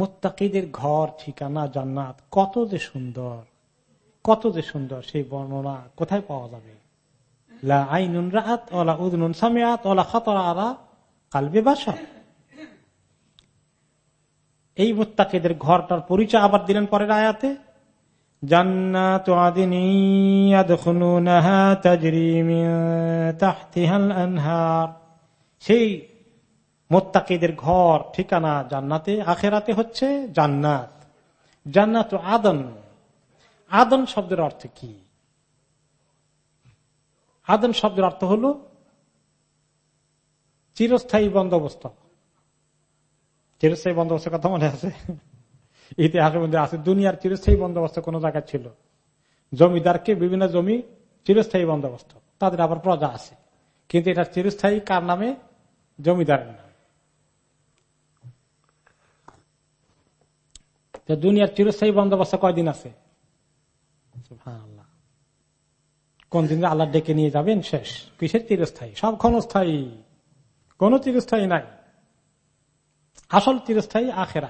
মুত্তাকিদের ঘর, ঠিকানা, জান্নাত, কত যে সুন্দর, কত যে সুন্দর সেই বর্ণনা কোথায় পাওয়া যাবে? এই মুত্তাকিদের ঘরটার পরিচয় আবার দিলেন পরের আয়াতে, জান্নাত সেই মোত্তাকিদের ঘর, ঠিকানা জান্নাতে, আখেরাতে হচ্ছে জান্নাত। জান্নাত আদন। আদন শব্দের অর্থ কি? আদন শব্দের অর্থ হল চিরস্থায়ী বন্দোবস্ত। চিরস্থায়ী বন্দোবস্তের কথা মনে আছে? ইতিহাসের মধ্যে আছে, দুনিয়ার চিরস্থায়ী বন্দোবস্ত কোন জায়গায় ছিল। জমিদারকে বিভিন্ন জমি চিরস্থায়ী বন্দোবস্ত। তাদের আবার প্রজা আছে। কিন্তু এটা চিরস্থায়ী কার নামে? জমিদারের নাম। দুনিয়ার চিরস্থায়ী বন্দোবস্ত কয়দিন আছে? কোন দিন আল্লাহ ডেকে নিয়ে যাবেন? শেষ। কিসের চিরস্থায়ী? সব ক্ষণস্থায়ী। কোন চিরস্থায়ী নাই। আসল চিরস্থায়ী আখেরা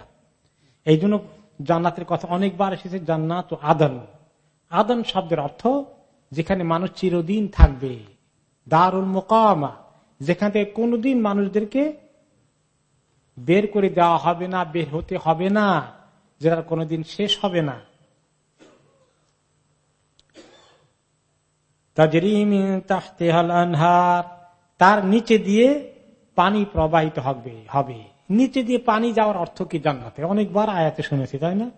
এই জন্য জান্নাতের কথা অনেকবার এসেছে জান্নাত ও আদন। আদন শব্দের অর্থ যেখানে মানুষ চিরদিন থাকবে। দারুল মোকামা। যেখান থেকে কোনদিন মানুষদেরকে বের করে দেওয়া হবে না বের হতে হবে না। যেটা কোনোদিন শেষ হবে না। তার নিচে দিয়ে পানি প্রবাহিত হবে হবে। নিচে দিয়ে পানি যাওয়ার অর্থ কি জান্নাতে? অনেকবার আয়াতে শুনেছি, তাই না?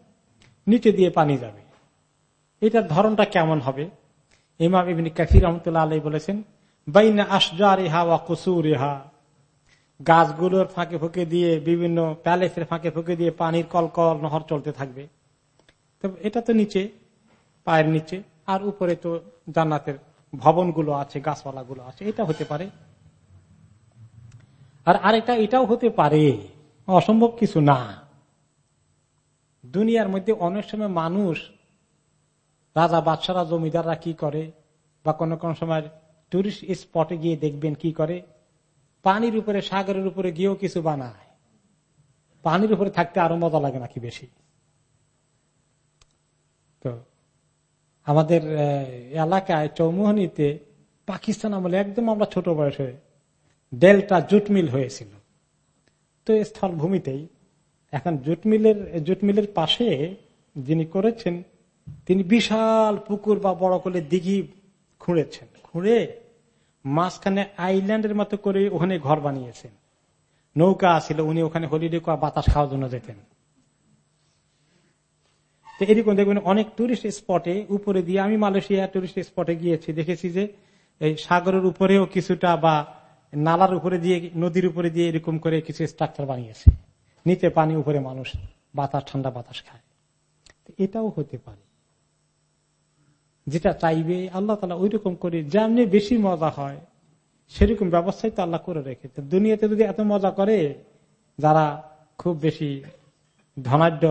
নিচে দিয়ে পানি যাবে। এটার ধরনটা কেমন হবে? ইমাম ইবিন কাকির রহমতুল্লাহ আলাই বলেছেন, বাইনা আসজা রেহা ওয়া কুসু রেহা গাছগুলোর ফাঁকে ফুঁকে দিয়ে, বিভিন্ন প্যালেসের ফাঁকে ফুঁকে দিয়ে পানির কলকল, নহর চলতে থাকবে। এটা তো নিচে, পায়ের নিচে, আর উপরে তো জান্নাতের ভবনগুলো আছে, গাছপালাগুলো আছে, এটা হতে পারে। আর আরেকটা, এটাও হতে পারে, অসম্ভব কিছু না। দুনিয়ার মধ্যে অনেক সময় মানুষ রাজা বাদশারা জমিদাররা কি করে? বা কোন কোন সময় টুরিস্ট স্পটে গিয়ে দেখবেন কি করে? পানির উপরে, সাগরের উপরে গিয়েও কিছু বানায়। পানির উপরে থাকতে আরও মজা লাগে নাকি বেশি? তো আমাদের এলাকায় চৌমোহনীতে পাকিস্তান আমলে একদম আমরা ছোট বয়সে ডেল্টা জুট মিল হয়েছিল। তো স্থল ভূমিতেই এখন জুট মিলের জুট মিলের পাশে যিনি করেছেন, তিনি বিশাল পুকুর বা বড় করে দিঘি খুঁড়েছেন। খুঁড়ে মাঝখানে আইল্যান্ডের মতো করে ওখানে ঘর বানিয়েছেন। নৌকা ছিল উনি ওখানে হলিডে বাতাস খাওয়ার জন্য যেতেন। এরকম দেখবেন অনেক টুরিস্ট স্পটে উপরে দিয়ে, আমি মালয়েশিয়া টুরিস্ট স্পটে গিয়েছি, দেখেছি যে এই সাগরের উপরেও কিছুটা বা নালার উপরে দিয়ে, নদীর উপরে দিয়ে এরকম করে কিছু স্ট্রাকচার বানিয়েছে। নিচে পানি, উপরে মানুষ বাতাস, ঠান্ডা বাতাস খায়। এটাও হতে পারে। যেটা চাইবে, আল্লাহ তালা ওই রকম করে যেমনি বেশি মজা হয়, সেরকম ব্যবস্থাই তো আল্লাহ করে রেখেছে। দুনিয়াতে যদি এত মজা করে, যারা খুব বেশি ধনাঢ্য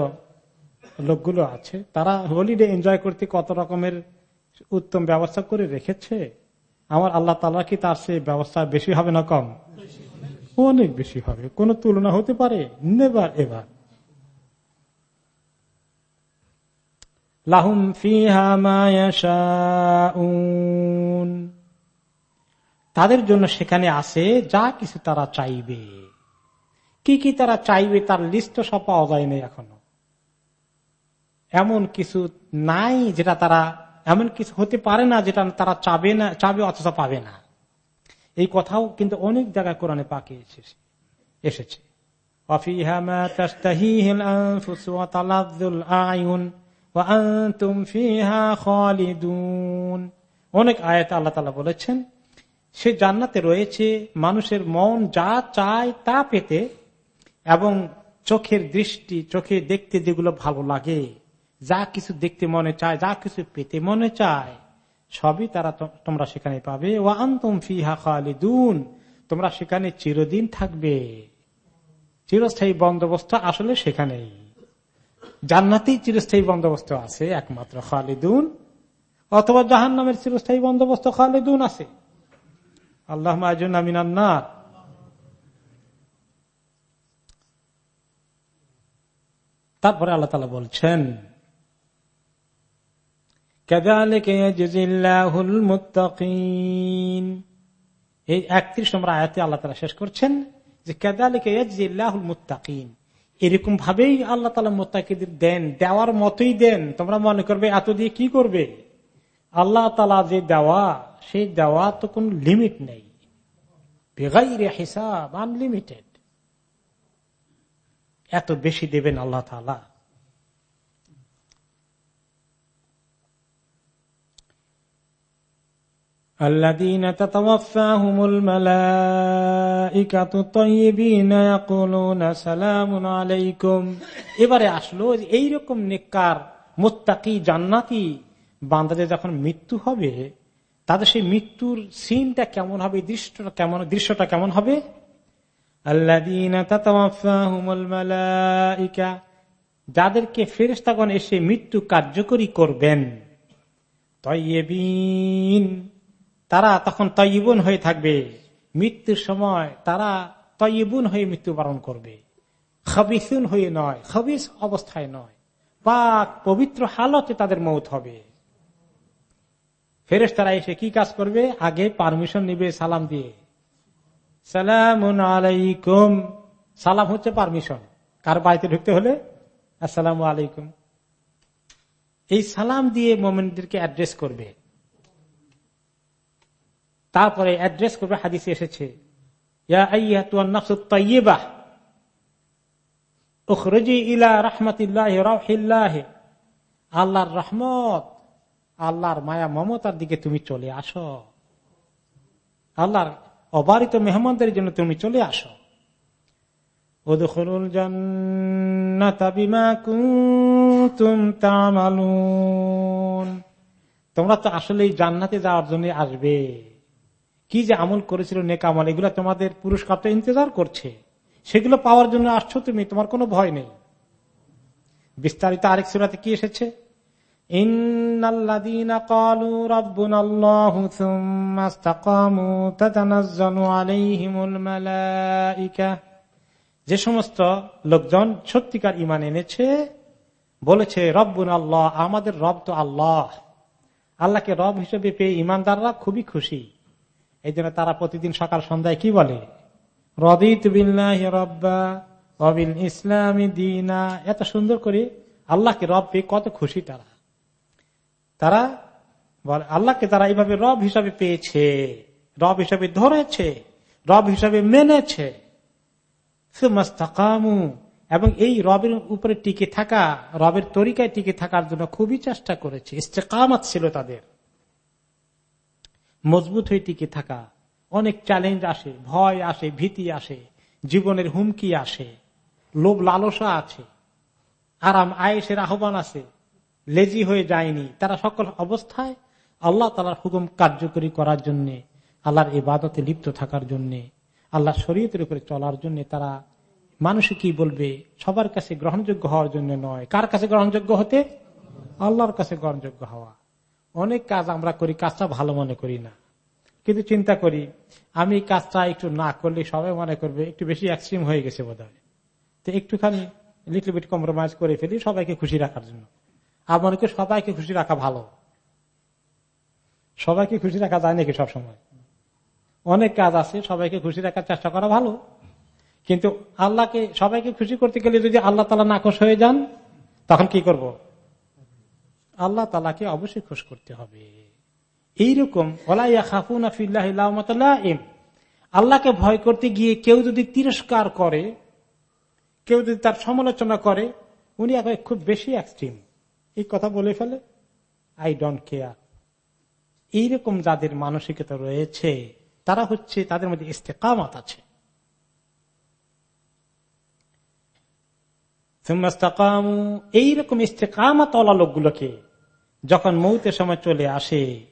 লোকগুলো আছে, তারা হোলিডে এনজয় করতে কত রকমের উত্তম ব্যবস্থা করে রেখেছে? আমার আল্লাহ তালা কি তার সে ব্যবস্থা বেশি হবে না কম? অনেক বেশি হবে। কোনো তুলনা হতে পারে? নেবার এবার লাহুম তাদের জন্য সেখানে আছে যা কিছু তারা চাইবে। কি কি তারা চাইবে তার লিস্ট সব পাওয়া যায়নি এখনও। এমন কিছু নাই যেটা তারা, এমন কিছু হতে পারে না যেটা তারা চাবে না, চাবে অথচ পাবে না। এই কথাও কিন্তু অনেক জায়গায় কোরআনে পাকে এসেছে অনেক আয়াত আল্লাহ তালা বলেছেন, সে জান্নাতে রয়েছে মানুষের মন যা চায় তা পেতে এবং চোখের দৃষ্টি, চোখে দেখতে যেগুলো ভালো লাগে, যা কিছু দেখতে মনে চায়, যা কিছু পেতে মনে চায়, সবই তারা তোমরা সেখানে পাবে। ও আন্তম ফিহা খালিদুন তোমরা সেখানে চিরদিন থাকবে। চিরস্থায়ী বন্দোবস্ত আসলে সেখানেই। জান্নাতেই চিরস্থায়ী বন্দোবস্ত আছে, একমাত্র খালিদুন। অথবা জাহান নামের চিরস্থায়ী বন্দোবস্ত খালিদুন আছে। আল্লাহ মিনান্নার তারপরে আল্লাহ তালা বলছেন এই একত্রিশ নম্বর আয়াতে আল্লাহ তালা শেষ করছেন যে কেদালিকাহুল মুতাকিন এরকম ভাবেই আল্লাহ তালা মোত্তাকিদের দেন, দেওয়ার মতই দেন। তোমরা মনে করবে, এত দিয়ে কি করবে? আল্লাহ তালা যে দেওয়া, সেই দেওয়া তো কোন লিমিট নেই। হিসাব আনলিমিটেড এত বেশি দেবেন আল্লাহ তালা الذين تتوفاهم الملائكة طيبين يقولون سلام عليكم এবারে আসলো এইরকম নেককার মোত্তাকি জান্নাতি বান্দাদের যখন মৃত্যু হবে তাদের সেই মৃত্যুর সিনটা কেমন হবে দৃশ্যটা কেমন দৃশ্যটা কেমন হবে যাদেরকে ফেরেস্তাগণ এসে মৃত্যু কার্যকরী করবেন তৈবিন তারা তখন তৈবুন হয়ে থাকবে। মৃত্যুর সময় তারা তৈবুন হয়ে মৃত্যুবরণ করবে। খবিসুন হয়ে নয়, খবিস অবস্থায় নয়। পাক পবিত্র হালতে তাদের মৌত হবে। ফেরেস তারা এসে কি কাজ করবে? আগে পারমিশন নিবে সালাম দিয়ে। সালাম আলাইকুম। সালাম হচ্ছে পারমিশন। কার বাড়িতে ঢুকতে হলে? আসসালাম আলাইকুম। এই সালাম দিয়ে মোমেনদেরকে অ্যাড্রেস করবে। তারপরে অ্যাড্রেস করবে, হাদিসে এসেছে। আল্লাহর রহমত, আল্লাহর মায়া, মমতার দিকে তুমি চলে আসো। আল্লাহর অবারিত মেহমানদের জন্য তুমি চলে আসো। তোমরা তো আসলে জান্নাতে যাওয়ার জন্য আসবে। কি যে আমল করেছিল, নেক আমল, এগুলো তোমাদের পুরস্কারটা ইন্তজার করছে। সেগুলো পাওয়ার জন্য আসছো তুমি, তোমার কোনো ভয় নেই। বিস্তারিত আরেক সুরাতে কি এসেছে? যে সমস্ত লোকজন সত্যিকার ইমান এনেছে, বলেছে রব্বুন আল্লাহ আমাদের রব তো আল্লাহ। আল্লাহকে রব হিসেবে পেয়ে ইমানদাররা খুবই খুশি। এই জন্য তারা প্রতিদিন সকাল সন্ধ্যায় কি বলে? রদিত ইসলামী দিনা। এত সুন্দর করে আল্লাহকে রব পেয়ে কত খুশি তারা। তারা আল্লাহকে তারা এইভাবে রব হিসাবে পেয়েছে, রব হিসাবে ধরেছে, রব হিসাবে মেনেছে। এবং এই রবের উপরে টিকে থাকা, রবের তরিকায় টিকে থাকার জন্য খুবই চেষ্টা করেছে। ইস্তেকামাত ছিল তাদের। মজবুত হয়ে টিকে থাকা। অনেক চ্যালেঞ্জ আসে, ভয় আসে, ভীতি আসে, জীবনের হুমকি আসে, লোভ লালসা আছে আরাম আয়েসের আহ্বান আছে লেজি হয়ে যায়নি। তারা সকল অবস্থায় আল্লাহ তালার হুকুম কার্যকরী করার জন্য, আল্লাহর ইবাদতে লিপ্ত থাকার জন্য আল্লাহ শরীয়তের উপরে চলার জন্য তারা মানুষে কি বলবে? সবার কাছে গ্রহণযোগ্য হওয়ার জন্য নয়। কার কাছে গ্রহণযোগ্য হতে? আল্লাহর কাছে গ্রহণযোগ্য হওয়া। অনেক কাজ আমরা করি, কাজটা ভালো মনে করি না। কিন্তু চিন্তা করি, আমি কাজটা একটু না করলে সবাই মনে করবে একটু বেশি এক্সট্রিম হয়ে গেছে বোধ তো একটুখানি লিটল বিট কম্প্রোমাইজ করে ফেলি, সবাইকে খুশি রাখার জন্য। আর মনে করি সবাইকে খুশি রাখা ভালো। সবাইকে খুশি রাখা যায় নাকি সবসময়? অনেক কাজ আছে, সবাইকে খুশি রাখার চেষ্টা করা ভালো। কিন্তু আল্লাহকে, সবাইকে খুশি করতে গেলে যদি আল্লাহ তালা নাকশ হয়ে যান, তখন কি করব? আল্লাহ তালাকে অবশ্যই খুশ করতে হবে। এইরকম আল্লাহকে ভয় করতে গিয়ে কেউ যদি তিরস্কার করে, কেউ যদি তার সমালোচনা করে, উনি এখন খুব বেশি এক্সট্রিম এই কথা বলে ফেলে আই ডোন্ট কেয়ার এইরকম যাদের মানসিকতা রয়েছে, তারা হচ্ছে, তাদের মধ্যে ইস্তেকামত আছে। এইরকম ইস্তেকামাত ওলা লোকগুলোকে যখন মৌতের সময় চলে আসে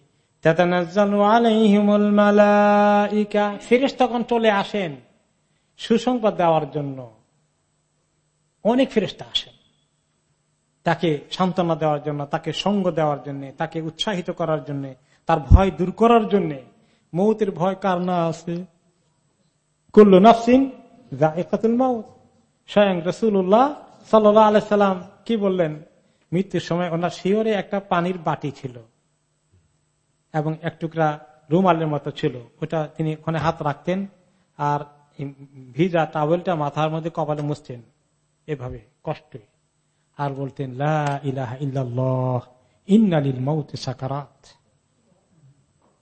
তখন চলে আসেন সুসংবাদ দেওয়ার জন্য। অনেক ফেরেস্তা আসেন। তাকে সান্ত্বনা দেওয়ার জন্য, তাকে সঙ্গ দেওয়ার জন্য, তাকে উৎসাহিত করার জন্য, তার ভয় দূর করার জন্য মৌতের ভয় কার না আছে? কুল্লু নাফসিন স্বয়ং রসুল্লাহ সাল্লাহ আলাইসাল্লাম কি বললেন? মৃত্যুর সময় ওনার শিওরে একটা পানির বাটি ছিল এবং এক টুকরা রুমালের মতো ছিল। ওটা তিনি ওখানে হাত রাখতেন আর ভিজা টাওয়েলটা মাথার মধ্যে কপালে মুছতেন এভাবে, কষ্টে। আর বলতেন সাকারাত।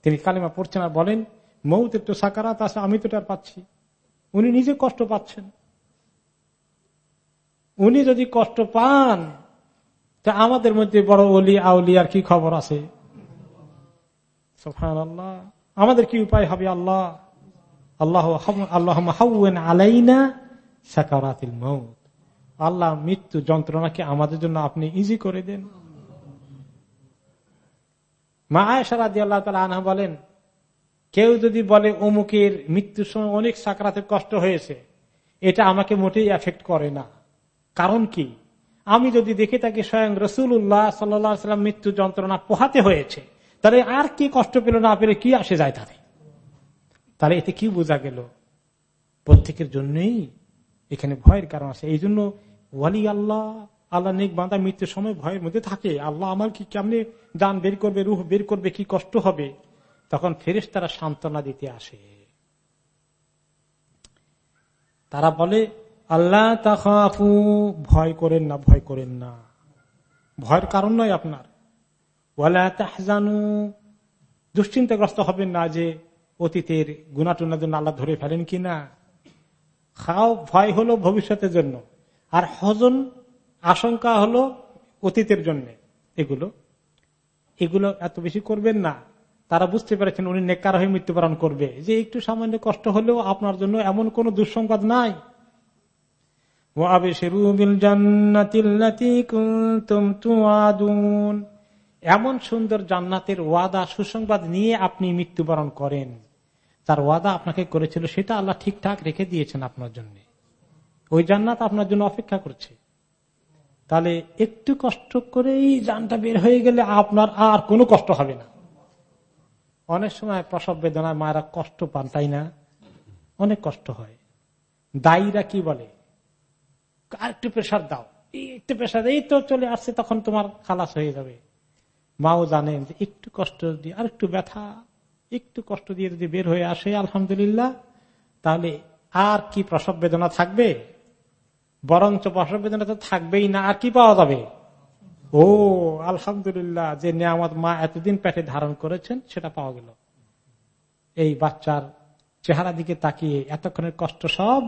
তিনি কালিমা পড়ছেন আর বলেন মৌতের তো সাকারাত আছে, আমি তো তার পাচ্ছি। উনি নিজে কষ্ট পাচ্ছেন। উনি যদি কষ্ট পান তা আমাদের মধ্যে বড় অলি আউলি আর কি খবর আছে? আমাদের কি উপায় হবে আল্লাহ? আল্লাহ আল্লাহ আল্লাহ মৃত্যু যন্ত্রণাকে আমাদের জন্য আপনি ইজি করে দেন। মা আয়সারাদি আল্লাহ তালা আনহা বলেন, কেউ যদি বলে অমুকের মৃত্যুর সময় অনেক সাকরাতে কষ্ট হয়েছে, এটা আমাকে মোটেই এফেক্ট করে না। কারণ কি? আমি যদি দেখে থাকি স্বয়ং রসুল্লাহ সাল্লাম মৃত্যু যন্ত্রণা পোহাতে হয়েছে, তাহলে আর কি কষ্ট পেল না পেলে কি আসে যায় তাহলে তাহলে এতে কি বোঝা গেল? প্রত্যেকের জন্যই এখানে ভয়ের কারণ আছে। এই জন্য ওয়ালি আল্লাহ আল্লাহ নেক বাঁধা মৃত্যুর সময় ভয়ের মধ্যে থাকে। আল্লাহ আমার কি কেমনে দান বের করবে, রুহ বের করবে, কি কষ্ট হবে? তখন ফেরেস তারা সান্ত্বনা দিতে আসে। তারা বলে আল্লাহ তাকাফু ভয় করেন না, ভয় করেন না। ভয়ের কারণ নয় আপনার। ওয়ালা দুশ্চিন্তাগ্রস্ত হবেন না যে অতীতের গুণাটুনার জন্য আল্লাহ ধরে ফেলেন কিনা। খাও, ভয় হলো ভবিষ্যতের জন্য। আর হজন আশঙ্কা হলো অতীতের জন্য। এগুলো এগুলো এত বেশি করবেন না। তারা বুঝতে পেরেছেন উনি নেকার হয়ে মৃত্যুবরণ করবে। যে একটু সামান্য কষ্ট হলেও আপনার জন্য এমন কোন দুঃসংবাদ নাই। এমন সুন্দর জান্নাতের ওয়াদা, সুসংবাদ নিয়ে আপনি মৃত্যুবরণ করেন। তার ওয়াদা আপনাকে করেছিল, সেটা আল্লাহ ঠিকঠাক রেখে দিয়েছেন আপনার জন্য। ওই জান্নাত আপনার জন্য অপেক্ষা করছে। তাহলে একটু কষ্ট করেই যানটা বের হয়ে গেলে আপনার আর কোনো কষ্ট হবে না। অনেক সময় প্রসব বেদনায় মায়েরা কষ্ট পান তাই না। অনেক কষ্ট হয়। দায়ীরা কি বলে? আর একটু প্রেশার দাও একটু প্রেশার এই তো চলে আসছে, তখন তোমার খালাস হয়ে যাবে। মাও জানেন যে একটু কষ্ট দিয়ে আর একটু ব্যথা, একটু কষ্ট দিয়ে যদি বের হয়ে আসে, আলহামদুলিল্লাহ, তাহলে আর কি প্রসব বেদনা থাকবে? বরঞ্চ প্রসব বেদনা তো থাকবেই না, আর কি পাওয়া যাবে? ও, আলহামদুলিল্লাহ, যে নিয়ামত মা এতদিন পেটে ধারণ করেছেন, সেটা পাওয়া গেল। এই বাচ্চার চেহারা দিকে তাকিয়ে এতক্ষণের কষ্ট সব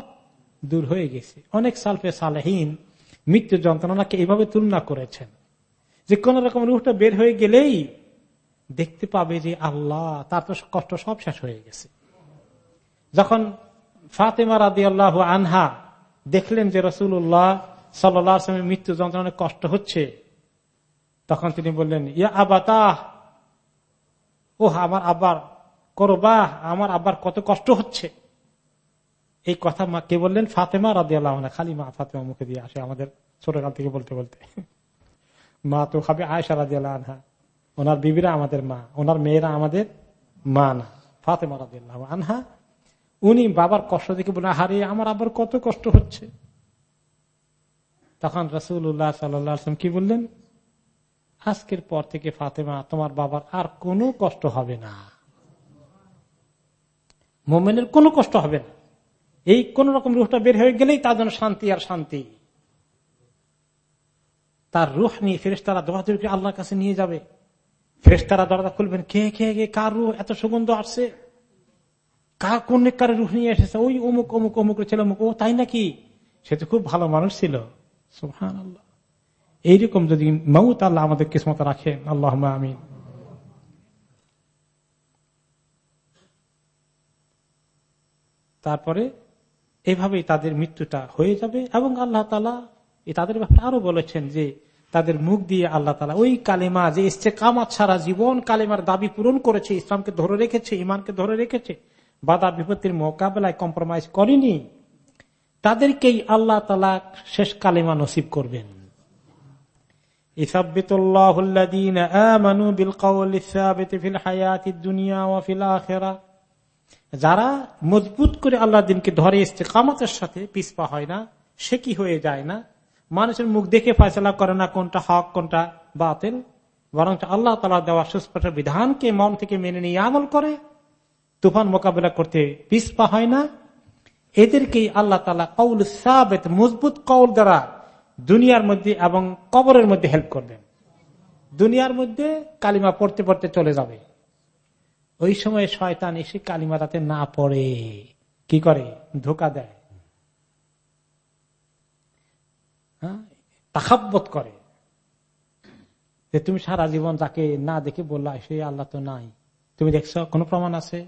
দূর হয়ে গেছে। অনেক সালফে সালেহীন মৃত্যু যন্ত্রণাকে এভাবে তুলনা করেছেন। যে কোন রকম রুহটা বের হয়ে গেলেই দেখতে পাবে যে আল্লাহ, তার তো কষ্ট সব শেষ হয়ে গেছে। যখন ফাতেমা রাদি আল্লাহ আনহা দেখলেন যে রসুল্লাহ সাল্লামের মৃত্যু যন্ত্রণায় কষ্ট হচ্ছে, তখন তিনি বললেন, ইয়া আবাতাহ ও আমার আব্বার করবাহ আমার আব্বার কত কষ্ট হচ্ছে। এই কথা কে বললেন? ফাতেমা রাদি আল্লাহ খালি মা ফাতেমা মুখে দিয়ে আসে আমাদের ছোটকাল থেকে বলতে বলতে। মা তো খাবে আয়সা রাজি আল্লাহ ওনার বিবিরা আমাদের মা। ওনার মেয়েরা আমাদের মা না। ফাতেমা রাজি আল্লাহ আনহা। উনি বাবার কষ্ট দেখে বলে হারে আমার আবার কত কষ্ট হচ্ছে। তখন রসুল্লাহ সাল্লাম কি বললেন? আজকের পর থেকে ফাতেমা, তোমার বাবার আর কোনো কষ্ট হবে না। মোমেনের কোনো কষ্ট হবে না। এই কোন রকম রুহটা বের হয়ে গেলেই তার জন্য শান্তি আর শান্তি। তার রুহ নিয়ে ফেরেস্তারা দৌড়াদৌড়ি আল্লাহর কাছে নিয়ে যাবে। ফেরেস্তারা দরজা খুলবেন, কে কে কে, কার রুহ? এত সুগন্ধ আসছে। কার, কোন কার রুহ নিয়ে এসেছে? ওই অমুক অমুক অমুক ছিল, অমুক, ও তাই নাকি? সে তো খুব ভালো মানুষ ছিল। সুহান আল্লাহ এইরকম যদি মৌত আল্লাহ আমাদের কিসমত রাখেন আল্লাহ আমিন। তারপরে এভাবেই তাদের মৃত্যুটা হয়ে যাবে এবং আল্লাহ তালা তাদের ব্যাপারে আরও বলেছেন যে তাদের মুখ দিয়ে আল্লাহ তালা ওই কালেমা যে এসছে কামাত সারা জীবন কালেমার দাবি পূরণ করেছে, ইসলামকে ধরে রেখেছে ইমানকে ধরে রেখেছে, বাধা বিপত্তির মোকাবেলায় কম্প্রোমাইজ করেনি, তাদেরকেই আল্লাহ তালা শেষ কালেমা নসিব করবেন। যারা মজবুত করে আল্লাহ দিনকে ধরে এসছে কামাতের সাথে পিসপা হয় না, সে কি হয়ে যায় না? মানুষের মুখ দেখে ফয়সলা করে না কোনটা হক, কোনটা বাতিল? বরং আল্লাহ তালা দেওয়া সুস্পষ্ট বিধানকে মন থেকে মেনে নিয়ে আমল করে। তুফান মোকাবিলা করতে পিসপা হয় না। এদেরকেই আল্লাহ তালা কৌল সাবেত, মজবুত কৌল দ্বারা দুনিয়ার মধ্যে এবং কবরের মধ্যে হেল্প করবেন। দুনিয়ার মধ্যে কালিমা পড়তে পড়তে চলে যাবে। ওই সময় শয়তান এসে কালিমা তাতে না পড়ে। কি করে? ধোকা দেয়। হ্যাঁ? তাকাব্বত করে। যে তুমি সারা জীবন যাকে না দেখে বললা, সে আল্লাহ তো নাই। তুমি দেখছ, কোন প্রমাণ আছে?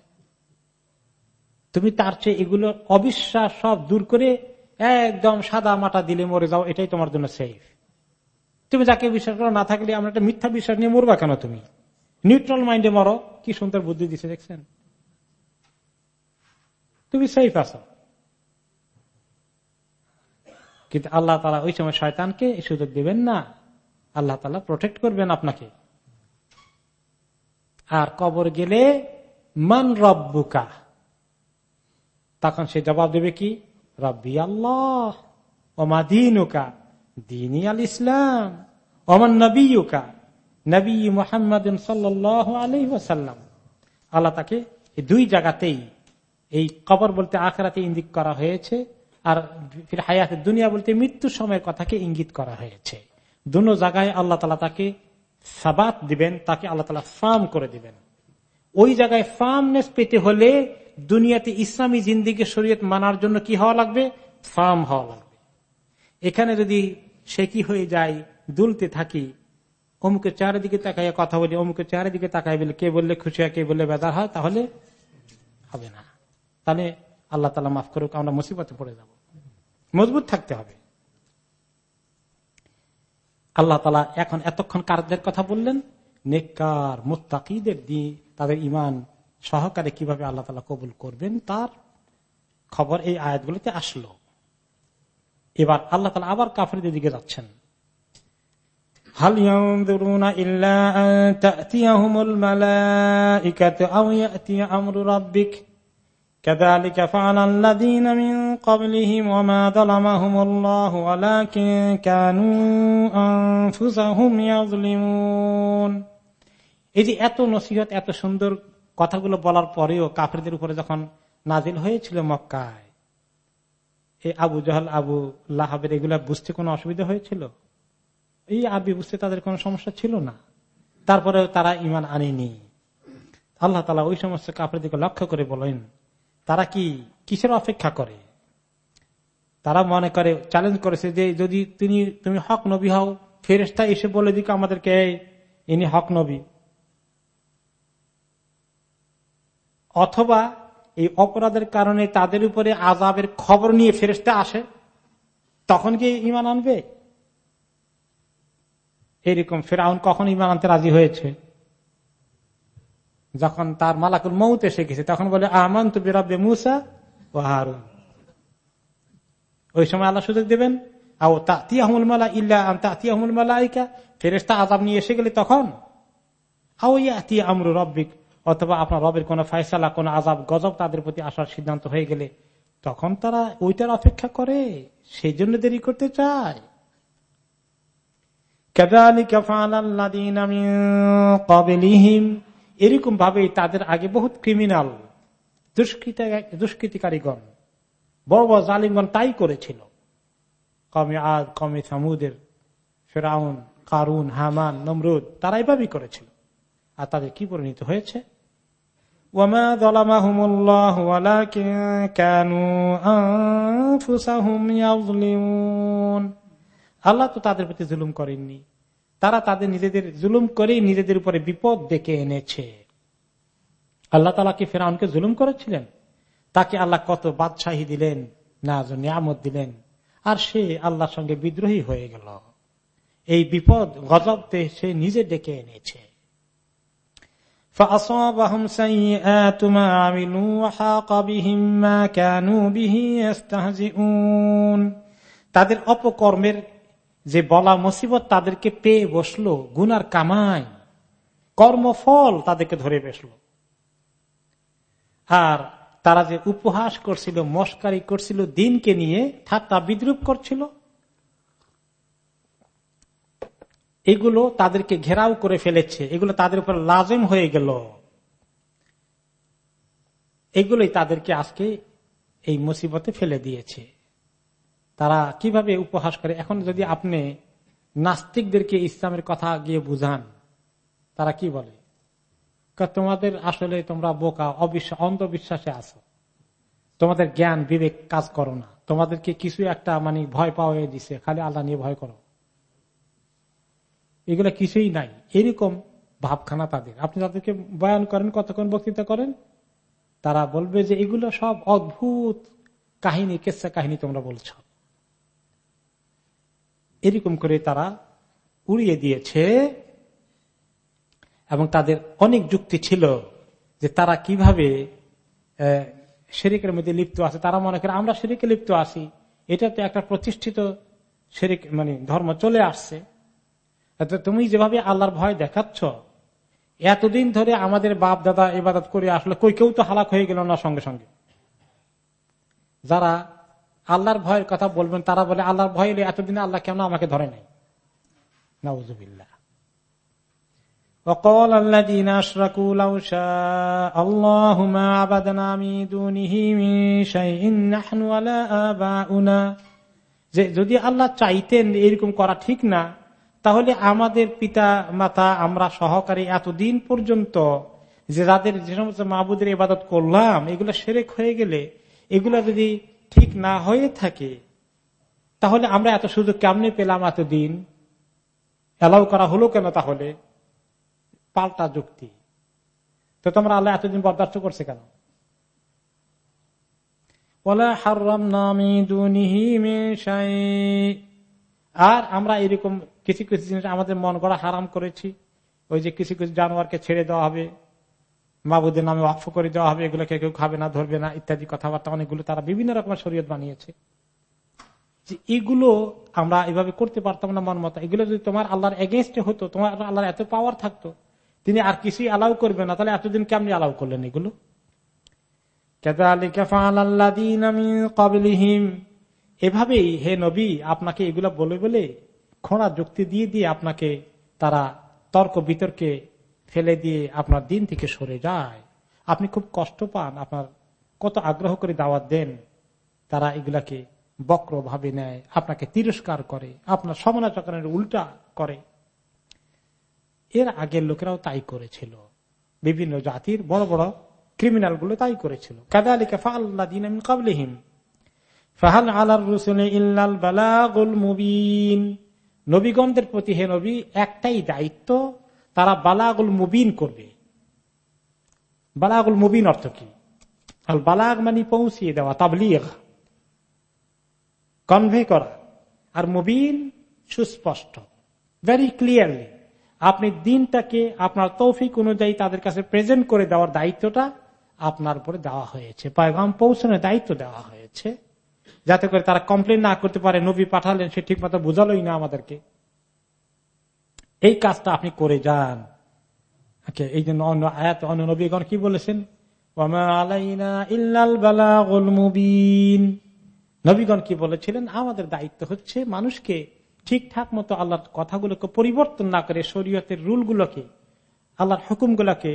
তুমি তার চেয়ে এগুলো অবিশ্বাস সব দূর করে একদম সাদা মাটা দিলে মরে যাও, এটাই তোমার জন্য সেফ তুমি যাকে বিশ্বাস করো, না থাকলে আমরা একটা মিথ্যা বিশ্বাস নিয়ে মরবা কেন তুমি? নিউট্রাল মাইন্ডে মরো। কি সুন্দর বুদ্ধি দিছে, দেখছেন? তুমি সেফ আছো। কিন্তু আল্লাহ তালা ওই সময় শয়তানকে এই সুযোগ দিবেন না। আল্লাহ তালা প্রোটেক্ট করবেন আপনাকে। আর কবর গেলে, মান রব্বুকা? তখন সে জবাব দেবে কি? রব্বি আল্লাহ। ওমা দিনুকা? দিনী আল ইসলাম ওমান নবীকা নবী মোহাম্মদ সাল্লাহ আলহি ওসাল্লাম আল্লাহ তাকে দুই জায়গাতেই এই কবর বলতে আখরাতে ইঙ্গিত করা হয়েছে আর হায়াতের দুনিয়া বলতে মৃত্যুর সময়ের কথাকে ইঙ্গিত করা হয়েছে। দুনো জায়গায় আল্লাহ তালা তাকে সাবাত দিবেন, তাকে আল্লাহ তালা ফার্ম করে দিবেন। ওই জায়গায় ফার্মনেস পেতে হলে দুনিয়াতে ইসলামী জিন্দিগি শরীয়ত মানার জন্য কি হওয়া লাগবে? ফার্ম হওয়া লাগবে। এখানে যদি সে কি হয়ে যায়, দুলতে থাকি অমুকে চারিদিকে তাকাইয়া কথা বলি অমুকে চারিদিকে তাকাই বলে, কে বললে খুশি হয়, কে বললে বেদার হয়, তাহলে হবে না। তাহলে আল্লাহ তালা মাফ করুক, আমরা মুসিবতে পড়ে যাব। মজবুত থাকতে হবে। আল্লাহ তালা এখন এতক্ষণ কারদের কথা বললেন, নেককার মুত্তাকিদের দিয়ে তাদের ইমান সহকারে কীভাবে আল্লাহ তালা কবুল করবেন, তার খবর এই আয়াতগুলিতে আসলো। এবার আল্লাহ তালা আবার কাফরিদের দিকে যাচ্ছেন। هل ينظرون إلا أن تأتيهم الملائكة أو يأتي أمر ربك كذلك فعل الذين من قبلهم وما ظلمهم الله ولكن كانوا أنفسهم يظلمون এই যে এত নসিহত এত সুন্দর কথাগুলো বলার পরেও কাফেরদের উপরে যখন নাজিল হয়েছিল মক্কায় এই আবু জাহাল আবু লাহাবের এগুলা বুঝতে কোনো অসুবিধা হয়েছিল এই আবি বুঝতে তাদের কোনো সমস্যা ছিল না। তারপরে তারা ইমান আনেনি। আল্লাহ তালা ওই সমস্ত দিকে লক্ষ্য করে বলেন, তারা কি কিসের অপেক্ষা করে? তারা মনে করে চ্যালেঞ্জ করেছে যে যদি তিনি, তুমি হক নবী হও ফেরেস্তা এসে বলে দিক আমাদেরকে ইনি হক নবী। অথবা এই অপরাধের কারণে তাদের উপরে আজাবের খবর নিয়ে ফেরেস্তা আসে, তখন কি ইমান আনবে? এরকম ফেরাউন কখন ইমান আনতে রাজি হয়েছে। যখন তার মালাকুল মৌত এসে গেছে, তখন বলে আহমান তু বিরাব্বে মুসা ও হারুন। ওই সময় আল্লাহ সুযোগ দেবেন, আও তাতিয়াহমুল মালা ইল্লা তাতিয়াহমুল মালাইকা। ফেরেস্তা আজাব নিয়ে এসে গেলে তখন, আও ইয়াতি আমরু রব্বিক। অথবা আপনার রবের কোন ফয়সালা, কোন আজাব গজব তাদের প্রতি আসার সিদ্ধান্ত হয়ে গেলে, তখন তারা ওইটার অপেক্ষা করে সেই জন্য দেরি করতে চায়। এরকম ভাবে তাদের আগে বহুত ক্রিমিনাল দুষ্কৃতিকারীগণ, বড় বড় জালিমগণ তাই করেছিল। কমে আদ কমে সামুদের, ফেরাউন, কারুন, হামান, নমরুদ, তারা এভাবেই করেছিল। আর তাদের কি পরিণত হয়েছে? আল্লাহ তো তাদের প্রতি জুলুম করেননি। তারা তাদের নিজেদের, জুলুম করেই নিজেদের উপরে বিপদ ডেকে এনেছে। আল্লাহ তালা কি ফেরাউনকে জুলুম করেছিলেন? তাকে আল্লাহ কত বাদশাহী দিলেন নাজ নিয়ামত দিলেন। আর সে আল্লাহর সঙ্গে বিদ্রোহী হয়ে গেল। এই বিপদ, গজব সে নিজে ডেকে এনেছে। তাদের অপকর্মের যে বলা মুসিবত তাদেরকে পেয়ে বসল, গুনার কামাই, কর্মফল তাদেরকে ধরে বসল। আর তারা যে উপহাস করছিল, মস্কারি করছিল, দিনকে নিয়ে ঠাট্টা বিদ্রুপ করছিল, এগুলো তাদেরকে ঘেরাও করে ফেলেছে। এগুলো তাদের উপর লাজম হয়ে গেল। এগুলোই তাদেরকে আজকে এই মুসিবতে ফেলে দিয়েছে। তারা কীভাবে উপহাস করে? এখন যদি আপনি নাস্তিকদেরকে ইসলামের কথা গিয়ে বুঝান, তারা কি বলে? তোমাদের আসলে তোমরা বোকা অন্ধবিশ্বাসে আছো। তোমাদের জ্ঞান, বিবেক কাজ করো না। তোমাদেরকে কিছু একটা মানে ভয় পাওয়া দিছে, খালি আল্লাহ নিয়ে ভয় করো। এগুলো কিছুই নাই। এরকম ভাবখানা তাদের। আপনি তাদেরকে বয়ান করেন, কতক্ষণ বক্তৃতা করেন? তারা বলবে যে এগুলো সব অদ্ভুত কাহিনী, কেসা কাহিনী তোমরা বলছ। এরকম করে তারা উড়িয়ে দিয়েছে এবং তাদের অনেক যুক্তি ছিল যে তারা কীভাবে শেরিকের মধ্যে লিপ্ত আছে। তারা মনে করে আমরা শেরিকে লিপ্ত আছি। এটা তো একটা প্রতিষ্ঠিত শেরিক মানে ধর্ম চলে আসছে। তুমি যেভাবে আল্লাহর ভয় দেখাচ্ছ, এতদিন ধরে আমাদের বাপ দাদা এবাদত করে আসলে, কই কেউ তো হালাক হয়ে গেল না সঙ্গে সঙ্গে? যারা আল্লাহর ভয়ের কথা বলবেন তারা বলে আল্লাহর ভয় এলে এতদিন আল্লাহ কেন আমাকে ধরে নাই নাউজুবিল্লাহ وقال الذين أشركوا لو شاء الله ما عبدنا من دونه من شيء نحن ولا آباؤنا যে যদি আল্লাহ চাইতেন এরকম করা ঠিক না তাহলে আমাদের পিতা মাতা আমরা সহকারী এতদিন পর্যন্ত যে যাদের যে সমস্ত মাহবুদের ইবাদত করলাম এগুলো সেরেক হয়ে গেলে এগুলো যদি ঠিক না হয়ে থাকে, তাহলে আমরা এত সুযোগ কেমনে পেলাম এতদিন? অ্যালাউ করা হলো কেন তাহলে? পাল্টা যুক্তি। তো তোমরা আল্লাহ এতদিন বরদাস্ত করছে কেন? আর আমরা এরকম কিছু কিছু জিনিস আমাদের মন গড়া হারাম করেছি। ওই যে কিছু কিছু জানোয়ারকে ছেড়ে দেওয়া হবে। মাবুদের নামে অক্ষ করে দেওয়া হবে এগুলোকে কেউ খাবে না, ধরবে না, ইত্যাদি কথাবার্তা অনেকগুলো তারা বিভিন্ন রকমের শরীয়ত বানিয়েছে। যে এগুলো আমরা এভাবে করতে পারতাম না মন মতো। এগুলো যদি তোমার আল্লাহর এগেনস্টে হতো, তোমার আল্লাহর এত পাওয়ার থাকতো, তিনি আর কিছুই অ্যালাউ করবে না, তাহলে এতদিন কেমনি অ্যালাউ করলেন এগুলো? এভাবেই হে নবী, আপনাকে এগুলো বলে বলে খোঁড়া যুক্তি দিয়ে দিয়ে আপনাকে তারা তর্ক বিতর্কে ফেলে দিয়ে আপনার দিন থেকে সরে যায়। আপনি খুব কষ্ট পান, আপনার কত আগ্রহ করে দাওয়াত দেন, তারা এগুলাকে বক্র ভাবে নেয়, আপনাকে তিরস্কার করে, আপনার সমালোচকের উল্টা করে। এর আগের লোকেরাও তাই করেছিল। বিভিন্ন জাতির বড় বড় ক্রিমিনালগুলো তাই করেছিল। কাদালিকা নবীগণদের প্রতি হে নবী, একটাই দায়িত্ব তারা বালাগুল মুবিন করবে। বালাগুল মুবিন অর্থ কি? আল বালাগ মানে পৌঁছিয়ে দেওয়া, তাবলিগ। কনভে করা। আর মুবিন সুস্পষ্ট। ভেরি ক্লিয়ারলি আপনি দিনটাকে আপনার তৌফিক অনুযায়ী তাদের কাছে প্রেজেন্ট করে দেওয়ার দায়িত্বটা আপনার উপরে দেওয়া হয়েছে। পায়গাম পৌঁছানোর দায়িত্ব দেওয়া হয়েছে। যাতে করে তারা কমপ্লেন না করতে পারে, নবী পাঠালেন, সে ঠিক মতো বুঝালোই না আমাদেরকে। এই কাজটা আপনি করে যান। এই জন্য অন্য আয়াত অন্য নবীগণ কি বলেছেন? নবীগণ কি বলেছিলেন? আমাদের দায়িত্ব হচ্ছে মানুষকে ঠিকঠাক মতো আল্লাহর কথাগুলোকে পরিবর্তন না করে শরীয়তের রুলগুলোকে, আল্লাহর হুকুমগুলোকে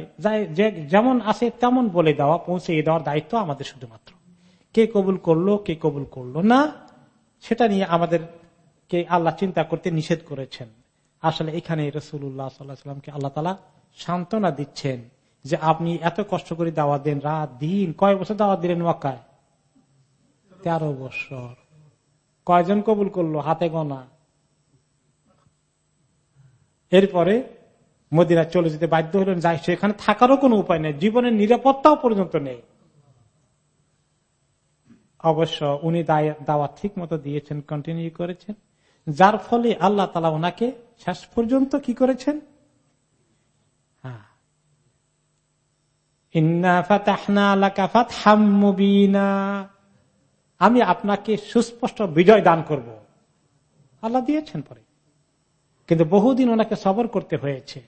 যেমন আছে তেমন বলে দেওয়া পৌঁছে দেওয়ার দায়িত্ব আমাদের শুধুমাত্র। কে কবুল করল, কে কবুল করল না, সেটা নিয়ে আমাদের কে আল্লাহ চিন্তা করতে নিষেধ করেছেন। আসলে এখানে রসুল্লাহ সাল্লাহামকে আল্লাহ তালা সান্ত্বনা দিচ্ছেন যে আপনি এত কষ্ট করে দাওয়া দেন রাত, দিন, কয় বছর দাওয়া দিলেন ওয়াকায় তেরো বছর। কয়জন কবুল করল? হাতে গোনা। এরপরে মদিনা চলে যেতে বাধ্য হলেন, যাই সেখানে থাকারও কোনো উপায় নেই, জীবনের নিরাপত্তাও পর্যন্ত নেই। অবশ্য উনি দাওয়া ঠিক মতো দিয়েছেন কন্টিনিউ করেছেন। যার ফলে আল্লাহ তালা ওনাকে শেষ পর্যন্ত কি করেছেন। আমি আপনাকে সুস্পষ্ট বিজয় দান করব। আল্লাহ দিয়েছেন পরে। কিন্তু বহুদিন ওনাকে সবর করতে হয়েছে।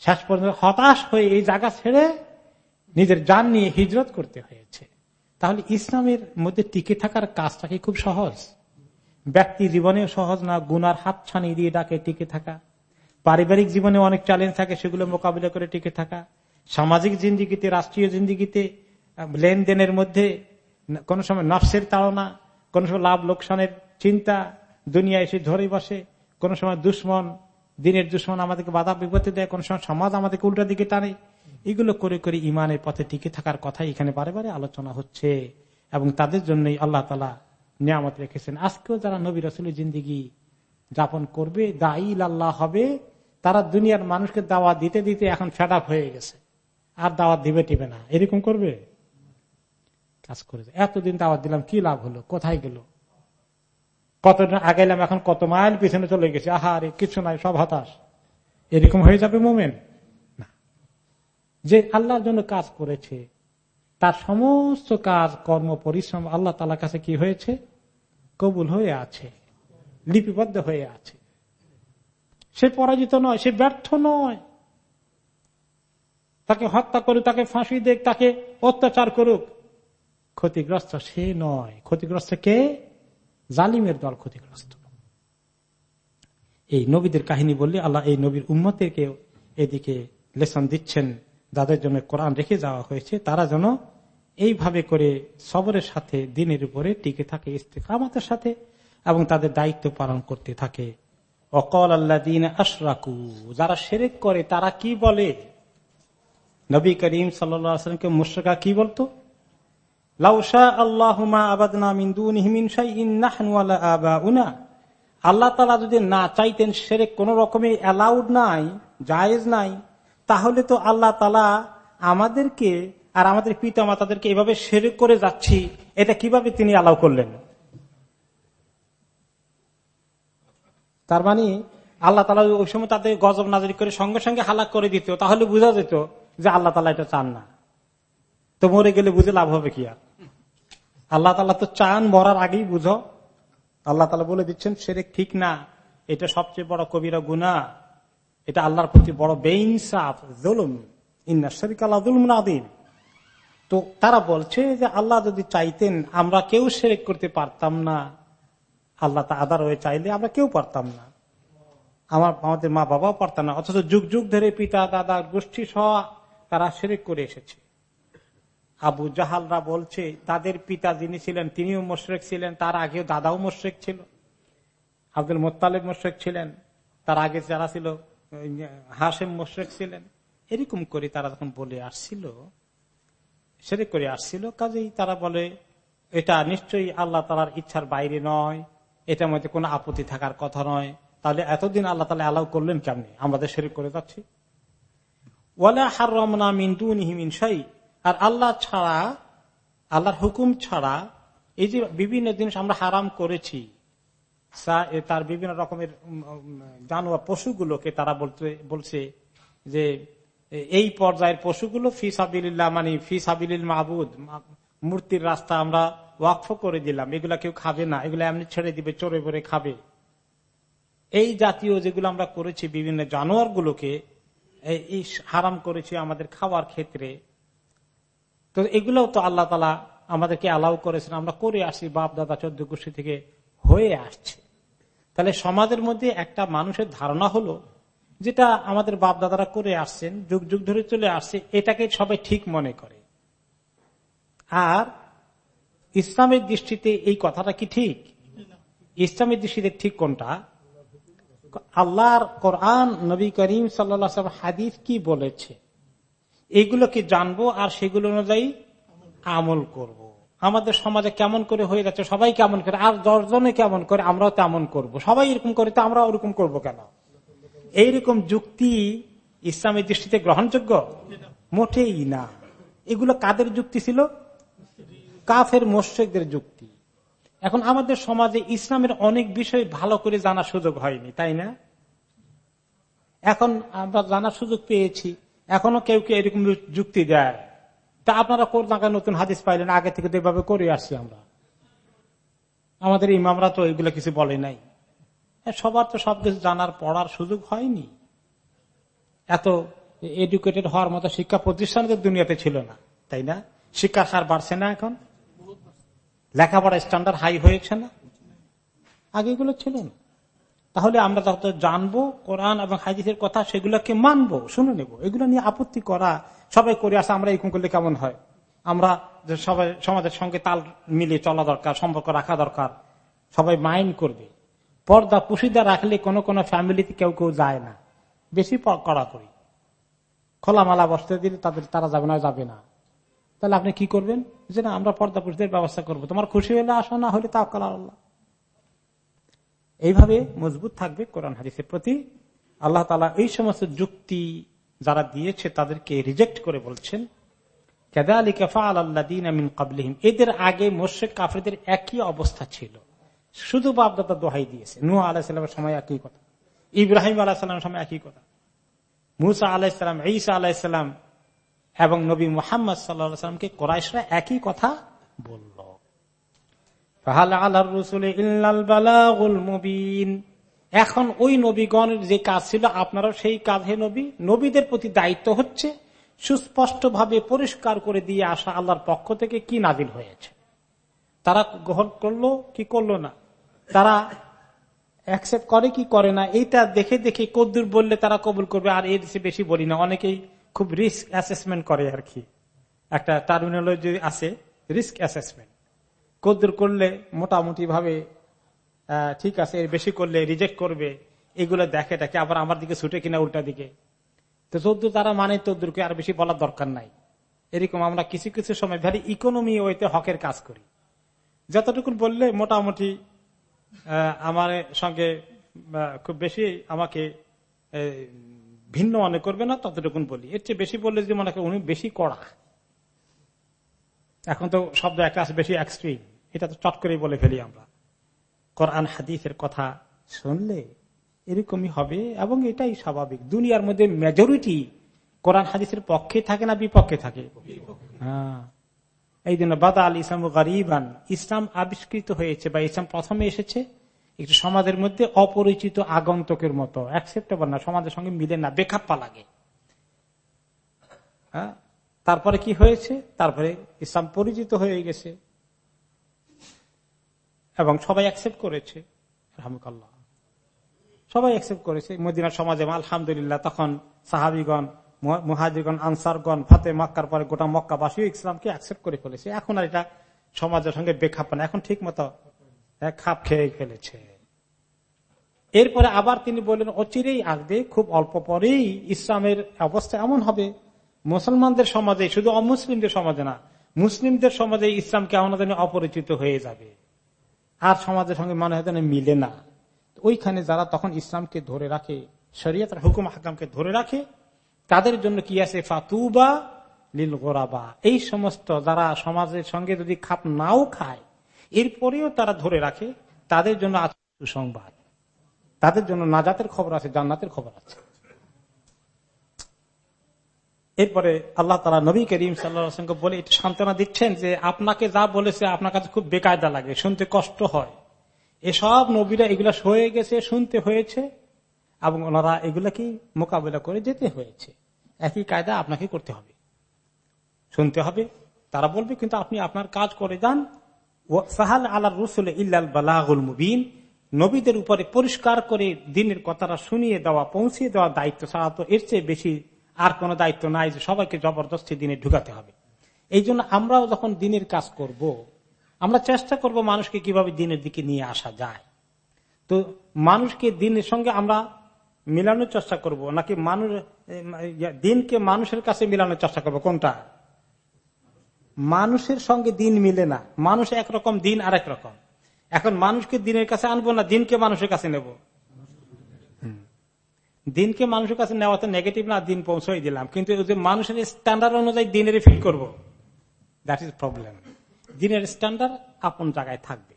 শেষ পর্যন্ত হতাশ হয়ে এই জায়গা ছেড়ে নিজের যান নিয়ে হিজরত করতে হয়েছে। তাহলে ইসলামের মধ্যে টিকে থাকার কাজটা কি খুব সহজ? ব্যক্তি জীবনেও সহজ না, গুনার হাত ছানি দিয়ে ডাকে টিকে থাকা। পারিবারিক জীবনে অনেক চ্যালেঞ্জ থাকে সেগুলো মোকাবিলা করে টিকে থাকা। সামাজিক জিন্দিগিতে, রাষ্ট্রীয় জিন্দিগিতে লেনদেনের মধ্যে কোন সময় নফসের তাড়না, কোন সময় লাভ লোকসানের চিন্তা দুনিয়া এসে ধরে বসে, কোন সময় দুশ্মন, দিনের দুশ্মন আমাদেরকে বাধা বিপত্তি দেয়, কোন সময় সমাজ আমাদেরকে উল্টা দিকে টানে। এগুলো করে করে ইমানের পথে টিকে থাকার কথা এখানে বারে বারে আলোচনা হচ্ছে। এবং তাদের জন্যই আল্লাহ তালা নিয়ামত রেখেছেন। আজকেও যারা নবী রসুলের জিন্দিগি যাপন করবে, দায়ী আল্লাহ হবে, তারা দুনিয়ার মানুষকে দাওয়া দিতে দিতে এখন ফেড হয়ে গেছে। আর দাওয়াত দিবে টিবে না। এরকম করবে? কাজ করে এতদিন দাওয়াত দিলাম, কি লাভ হলো? কোথায় গেল? কতদিন আগাইলাম এখন কত মাইল পিছনে চলে গেছে। আহারে কিছু নাই, সব হতাশ। এরকম হয়ে যাবে মোমেন? না। যে আল্লাহর জন্য কাজ করেছে তার সমস্ত কাজ, কর্ম, পরিশ্রম আল্লাহ তালার কাছে কি হয়েছে? কবুল হয়ে আছে, লিপিবদ্ধ হয়ে আছে। সে পরাজিত নয়, সে ব্যর্থ নয়। তাকে হত্যা করুক, তাকে ফাঁসি দেখ তাকে অত্যাচার করুক, ক্ষতিগ্রস্ত সে নয়। ক্ষতিগ্রস্ত কে? জালিমের দল ক্ষতিগ্রস্ত। এই নবীদের কাহিনী বললে আল্লাহ এই নবীর উম্মতেরকে এদিকে লেসন দিচ্ছেন। যাদের জন্য কোরআন রেখে যাওয়া হয়েছে, তারা যেন এইভাবে করে সবরের সাথে, দিনের উপরে টিকে থাকে, ইস্তেকামাতের সাথে এবং তাদের দায়িত্ব পালন করতে থাকে। অকল আল্লাহ দিন আশরাকু, যারা সেরেক করে, তারা কি বলে? নবী করিম সাল্লামকে মুশ্রকা কি বলতো? আল্লাহ যদি না চাইতেন সেরে কোন রকমের অ্যালাউড নাই, জায়েজ নাই। তাহলে তো আল্লাহ তালা আমাদেরকে আর আমাদের পিতা মাতাদেরকে এভাবে সেরে করে যাচ্ছি, এটা কীভাবে তিনি অ্যালাউ করলেন? তার মানে আল্লাহ তালা ওই সময় তাদের গজব নাজরি করে সঙ্গে সঙ্গে হালাক করে দিত, তাহলে বোঝা যেত যে আল্লাহ তালা এটা চান না। তো মরে গেলে বুঝে লাভ হবে কি আর? আল্লাহ তালা তো চান মরার আগেই বুঝো। আল্লাহ তালা বলে দিচ্ছেন সেরে ঠিক না, এটা সবচেয়ে বড় কবিরা গুনা এটা আল্লাহর প্রতি বড় বেইনসাফ, জুলুম। জুলুম তো তারা বলছে যে আল্লাহ যদি চাইতেন আমরা কেউ সেরেক করতে পারতাম না। আল্লাহ তা আদার হয়ে চাইলে আমরা কেউ পারতাম না। আমার, আমাদের মা বাবাও পারতাম না। অথচ যুগ যুগ ধরে পিতা, দাদা, গোষ্ঠী সহ তারা সেরেক করে এসেছে। আবু জাহালরা বলছে, তাদের পিতা যিনি ছিলেন, তিনিও মোশরেক ছিলেন, তার আগেও দাদাও মোশরেক ছিল। আব্দুল মোত্তালেব মোশরেক ছিলেন। তার আগে যারা ছিল হাসেম মোশরেক ছিলেন। এরকম করে তারা যখন বলে আসছিল সেরে করে আসছিল, কাজেই তারা বলে, এটা নিশ্চয়ই আল্লাহ তালার ইচ্ছার বাইরে নয়, এটার মধ্যে কোনো আপত্তি থাকার কথা নয়। তাহলে এতদিন আল্লাহ তালা অ্যালাউ করলেন কেমনি? আমাদের শরীর করে যাচ্ছি। ওয়ালা হার রমনা মিন্দু নিহিমিন সাই আর আল্লাহ ছাড়া, আল্লাহর হুকুম ছাড়া এই যে বিভিন্ন জিনিস আমরা হারাম করেছি তার বিভিন্ন রকমের জানোয়া পশুগুলোকে তারা বলতে, বলছে যে এই পর্যায়ের পশুগুলো ফি সাবিল্লাহ মানে ফি সাবিল মাহবুদ মূর্তির রাস্তা আমরা ওয়াকফ করে দিলাম। এগুলা কেউ খাবে না, এগুলো এমনি ছেড়ে দিবে চড়ে পড়ে খাবে। এই জাতীয় যেগুলো আমরা করেছি বিভিন্ন জানোয়ার গুলোকে এই হারাম করেছি আমাদের খাওয়ার ক্ষেত্রে। তো এগুলো তো আল্লাহ তালা আমাদেরকে অ্যালাউ করেছেন। আমরা করে আসি বাপ দাদা চোদ্দ গোষ্ঠী থেকে। হয়ে আসছে। তাহলে সমাজের মধ্যে একটা মানুষের ধারণা হলো, যেটা আমাদের বাপ দাদারা করে আসছেন, যুগ যুগ ধরে চলে আসছে, এটাকে সবাই ঠিক মনে করে। আর ইসলামের দৃষ্টিতে এই কথাটা কি ঠিক? ইসলামের দৃষ্টিতে ঠিক কোনটা? আল্লাহর কোরআন, নবী করিম সাল্লা হাদিস কি বলেছে? এইগুলোকে জানব আর সেগুলো অনুযায়ী আমল করব। আমাদের সমাজে কেমন করে হয়ে যাচ্ছে, সবাই কেমন করে, আর দশজনে কেমন করে, আমরাও তেমন করব। সবাই এরকম করে, তো আমরা ওরকম করব কেন? এইরকম যুক্তি ইসলামের দৃষ্টিতে গ্রহণযোগ্য? মোটেই না। এগুলো কাদের যুক্তি ছিল? কাফের মোশেকদের যুক্তি। এখন আমাদের সমাজে ইসলামের অনেক বিষয় ভালো করে জানার সুযোগ হয়নি, তাই না? এখন আমরা জানার সুযোগ পেয়েছি। এখনও কেউ কেউ এরকম যুক্তি দেয়। তা আপনারা কোরআন নতুন হাদিস পাইলেন, আগে থেকে এভাবে করে আসছি আমরা। আমাদের ইমামরা তো এগুলো কিছু বলে নাই। সবার তো সবকিছু জানার পড়ার সুযোগ হয়নি। এত এডুকেটেড হওয়ার মতো শিক্ষা প্রতিষ্ঠান তো দুনিয়াতে ছিল না, তাই না? শিক্ষার হার বাড়ছে না এখন? লেখাপড়া স্ট্যান্ডার্ড হাই হয়েছে না? আগে এগুলো ছিল না। তাহলে আমরা যত জানব, কোরআন এবং হাদিসের কথা সেগুলোকে মানবো, শুনে নেব। এগুলো নিয়ে আপত্তি করা সবাই করে আসা, আমরা এরকম করলে কেমন হয়? আমরা যে সবাই, সমাজের সঙ্গে তাল মিলিয়ে চলা দরকার, সম্পর্ক রাখা দরকার, সবাই মাইন্ড করবে। পর্দা পুশিদা রাখলে কোনো কোনো ফ্যামিলিতে কেউ কেউ যায় না। বেশি করা করি খোলামালা বসতে দিলে তাদের, তারা যাবে না যাবে না। তাহলে আপনি কি করবেন? যে না, আমরা পর্দা পুরুষদের ব্যবস্থা করব। তোমার খুশি হলে আসা, না হলে তাও কলা আল্লাহ। এইভাবে মজবুত থাকবে কোরআন হাদিসের প্রতি। আল্লাহ তালা এই সমস্ত যুক্তি যারা দিয়েছে তাদেরকে রিজেক্ট করে বলছেন এদের আগে মোর্শেক কাফেরদের একই অবস্থা ছিল। শুধু বাপদাদা দোহাই দিয়েছে। নুয়া আলাহিসামের সময় একই কথা। ইব্রাহিম আলাহিসামের সময় একই কথা। মুসা আলাহিসাম ঈসা আলাহিসাম এবং নবী মোহাম্মদ সাল্লামকে কোরআশরা একই কথা বলল। এখন ওই নবীগণের যে কাজ ছিল আপনারা সেই কাজে নবী। নবীদের প্রতি দায়িত্ব হচ্ছে সুস্পষ্ট ভাবে পরিষ্কার করে দিয়ে আসা আল্লাহর পক্ষ থেকে কি নাজিল হয়েছে। তারা গ্রহণ করল কি করল না? তারা অ্যাকসেপ্ট করে কি করে না? এইটা দেখে দেখে কদ্দুর বললে তারা কবুল করবে, আর এর বেশি বলি না। অনেকেই খুব রিস্ক অ্যাসেসমেন্ট করে আর কি। একটা টার্মিনোলজি আছে রিস্ক অ্যাসেসমেন্ট কদ্দুর করলে মোটামুটি ভাবে ঠিক আছে, এর বেশি করলে রিজেক্ট করবে, এগুলো দেখে দেখে আবার আমার দিকে ছুটে কিনা উল্টা দিকে। তো চোদ্দুর তারা মানে তদ্দুরকে আর বেশি বলার দরকার নাই। এরকম আমরা কিছু কিছু সময় ভ্যারি ইকোনমি ওইতে হকের কাজ করি। যতটুকু বললে মোটামুটি আমার সঙ্গে খুব বেশি আমাকে ভিন্ন মনে করবে না, ততটুকুন বলি। এর চেয়ে বেশি বললে যদি মনে উনি বেশি কড়া। এখন তো শব্দ একটা বেশি এক্সট্রিম এটা তো চট করে বলে ফেলি আমরা। কোরআন হাদিসের কথা শুনলে এরকমই হবে এবং এটাই স্বাভাবিক। দুনিয়ার মধ্যে মেজরিটি কোরআন হাদিসের পক্ষে থাকে না বিপক্ষে থাকে। হ্যাঁ। এই জন্য বাদা আল ইসলাম গরিবান, ইসলাম আবিষ্কৃত হয়েছে বা ইসলাম প্রথমে এসেছে, একটু সমাজের মধ্যে অপরিচিত আগন্তকের মতো। অ্যাকসেপ্টেবল না, সমাজের সঙ্গে মিলে না বেখাপ্পা লাগে। হ্যাঁ? তারপরে কি হয়েছে? তারপরে ইসলাম পরিচিত হয়ে গেছে। এবং সবাই অ্যাকসেপ্ট করেছে। রহমকাল্লাহ সবাই অ্যাকসেপ্ট করেছে। মদিনার সমাজে আলহামদুলিল্লাহ, তখন সাহাবিগণ মুহাজিগণ আনসারগণ, ফাতে মক্কার পরে গোটা মক্কাবাসী ইসলামকে অ্যাকসেপ্ট করে ফেলেছে। এখন আর এটা সমাজের সঙ্গে বেখাপ না। এখন ঠিক মতো খাপ খেয়ে ফেলেছে। এরপরে আবার তিনি বললেন অচিরেই আসবে। খুব অল্প পরেই ইসলামের অবস্থা এমন হবে। মুসলমানদের সমাজে, শুধু অমুসলিমদের সমাজে না, মুসলিমদের সমাজে ইসলাম কেমন অপরিচিত হয়ে যাবে। আর সমাজের সঙ্গে মনে হয় মিলে না। ওইখানে যারা তখন ইসলামকে ধরে রাখে, শরীয়তার হুকুম হাকামকে ধরে রাখে, তাদের জন্য কি আছে? ফাতুবা লীল গোরাবা। এই সমস্ত যারা সমাজের সঙ্গে যদি খাপ নাও খায়, এরপরেও তারা ধরে রাখে, তাদের জন্য সুসংবাদ। তাদের জন্য নাজাতের খবর আছে, জান্নাতের খবর আছে। এরপরে আল্লাহ তালা নবী করিম সাল্লাহকে বলে এটা সান্ত্বনা দিচ্ছেন যে আপনাকে যা বলেছে আপনার কাছে খুব বেকায়দা লাগে, শুনতে কষ্ট হয়। এসব নবীরা এগুলা হয়ে গেছে, শুনতে হয়েছে এবং ওনারা এগুলাকেই মোকাবিলা করে যেতে হয়েছে। একই কায়দা আপনাকে করতে হবে। শুনতে হবে, তারা বলবে, কিন্তু আপনি আপনার কাজ করে যান। সাহাল আল্লাহ রসুল ইল্লাল বালাগুল মুবিন। নবীদের উপরে পরিষ্কার করে দিনের কথাটা শুনিয়ে দেওয়া, পৌঁছিয়ে দেওয়া দায়িত্ব ছাড়া তো এর চেয়ে বেশি আর কোন দায়িত্ব নাই যে সবাইকে জবরদস্তি দিনে ঢুকাতে হবে। এই জন্য আমরাও যখন দিনের কাজ করব। আমরা চেষ্টা করব মানুষকে কীভাবে দিনের দিকে নিয়ে আসা যায়। তো মানুষকে দিনের সঙ্গে আমরা মিলানোর চেষ্টা করব, নাকি মানুষ, দিনকে মানুষের কাছে মিলানোর চেষ্টা করব, কোনটা? মানুষের সঙ্গে দিন মিলে না। মানুষ একরকম দিন আরেক রকম। এখন মানুষকে দিনের কাছে আনব না, দিনকে মানুষের কাছে নেব? দিনকে মানুষের কাছে নেওয়া তো নেগেটিভ না, দিন পৌঁছাই দিলাম। কিন্তু মানুষের স্ট্যান্ডার্ড অনুযায়ী দিনের ফিল করব দ্যাট ইজ প্রবলেম দিনের স্ট্যান্ডার্ড আপন জায়গায় থাকবে।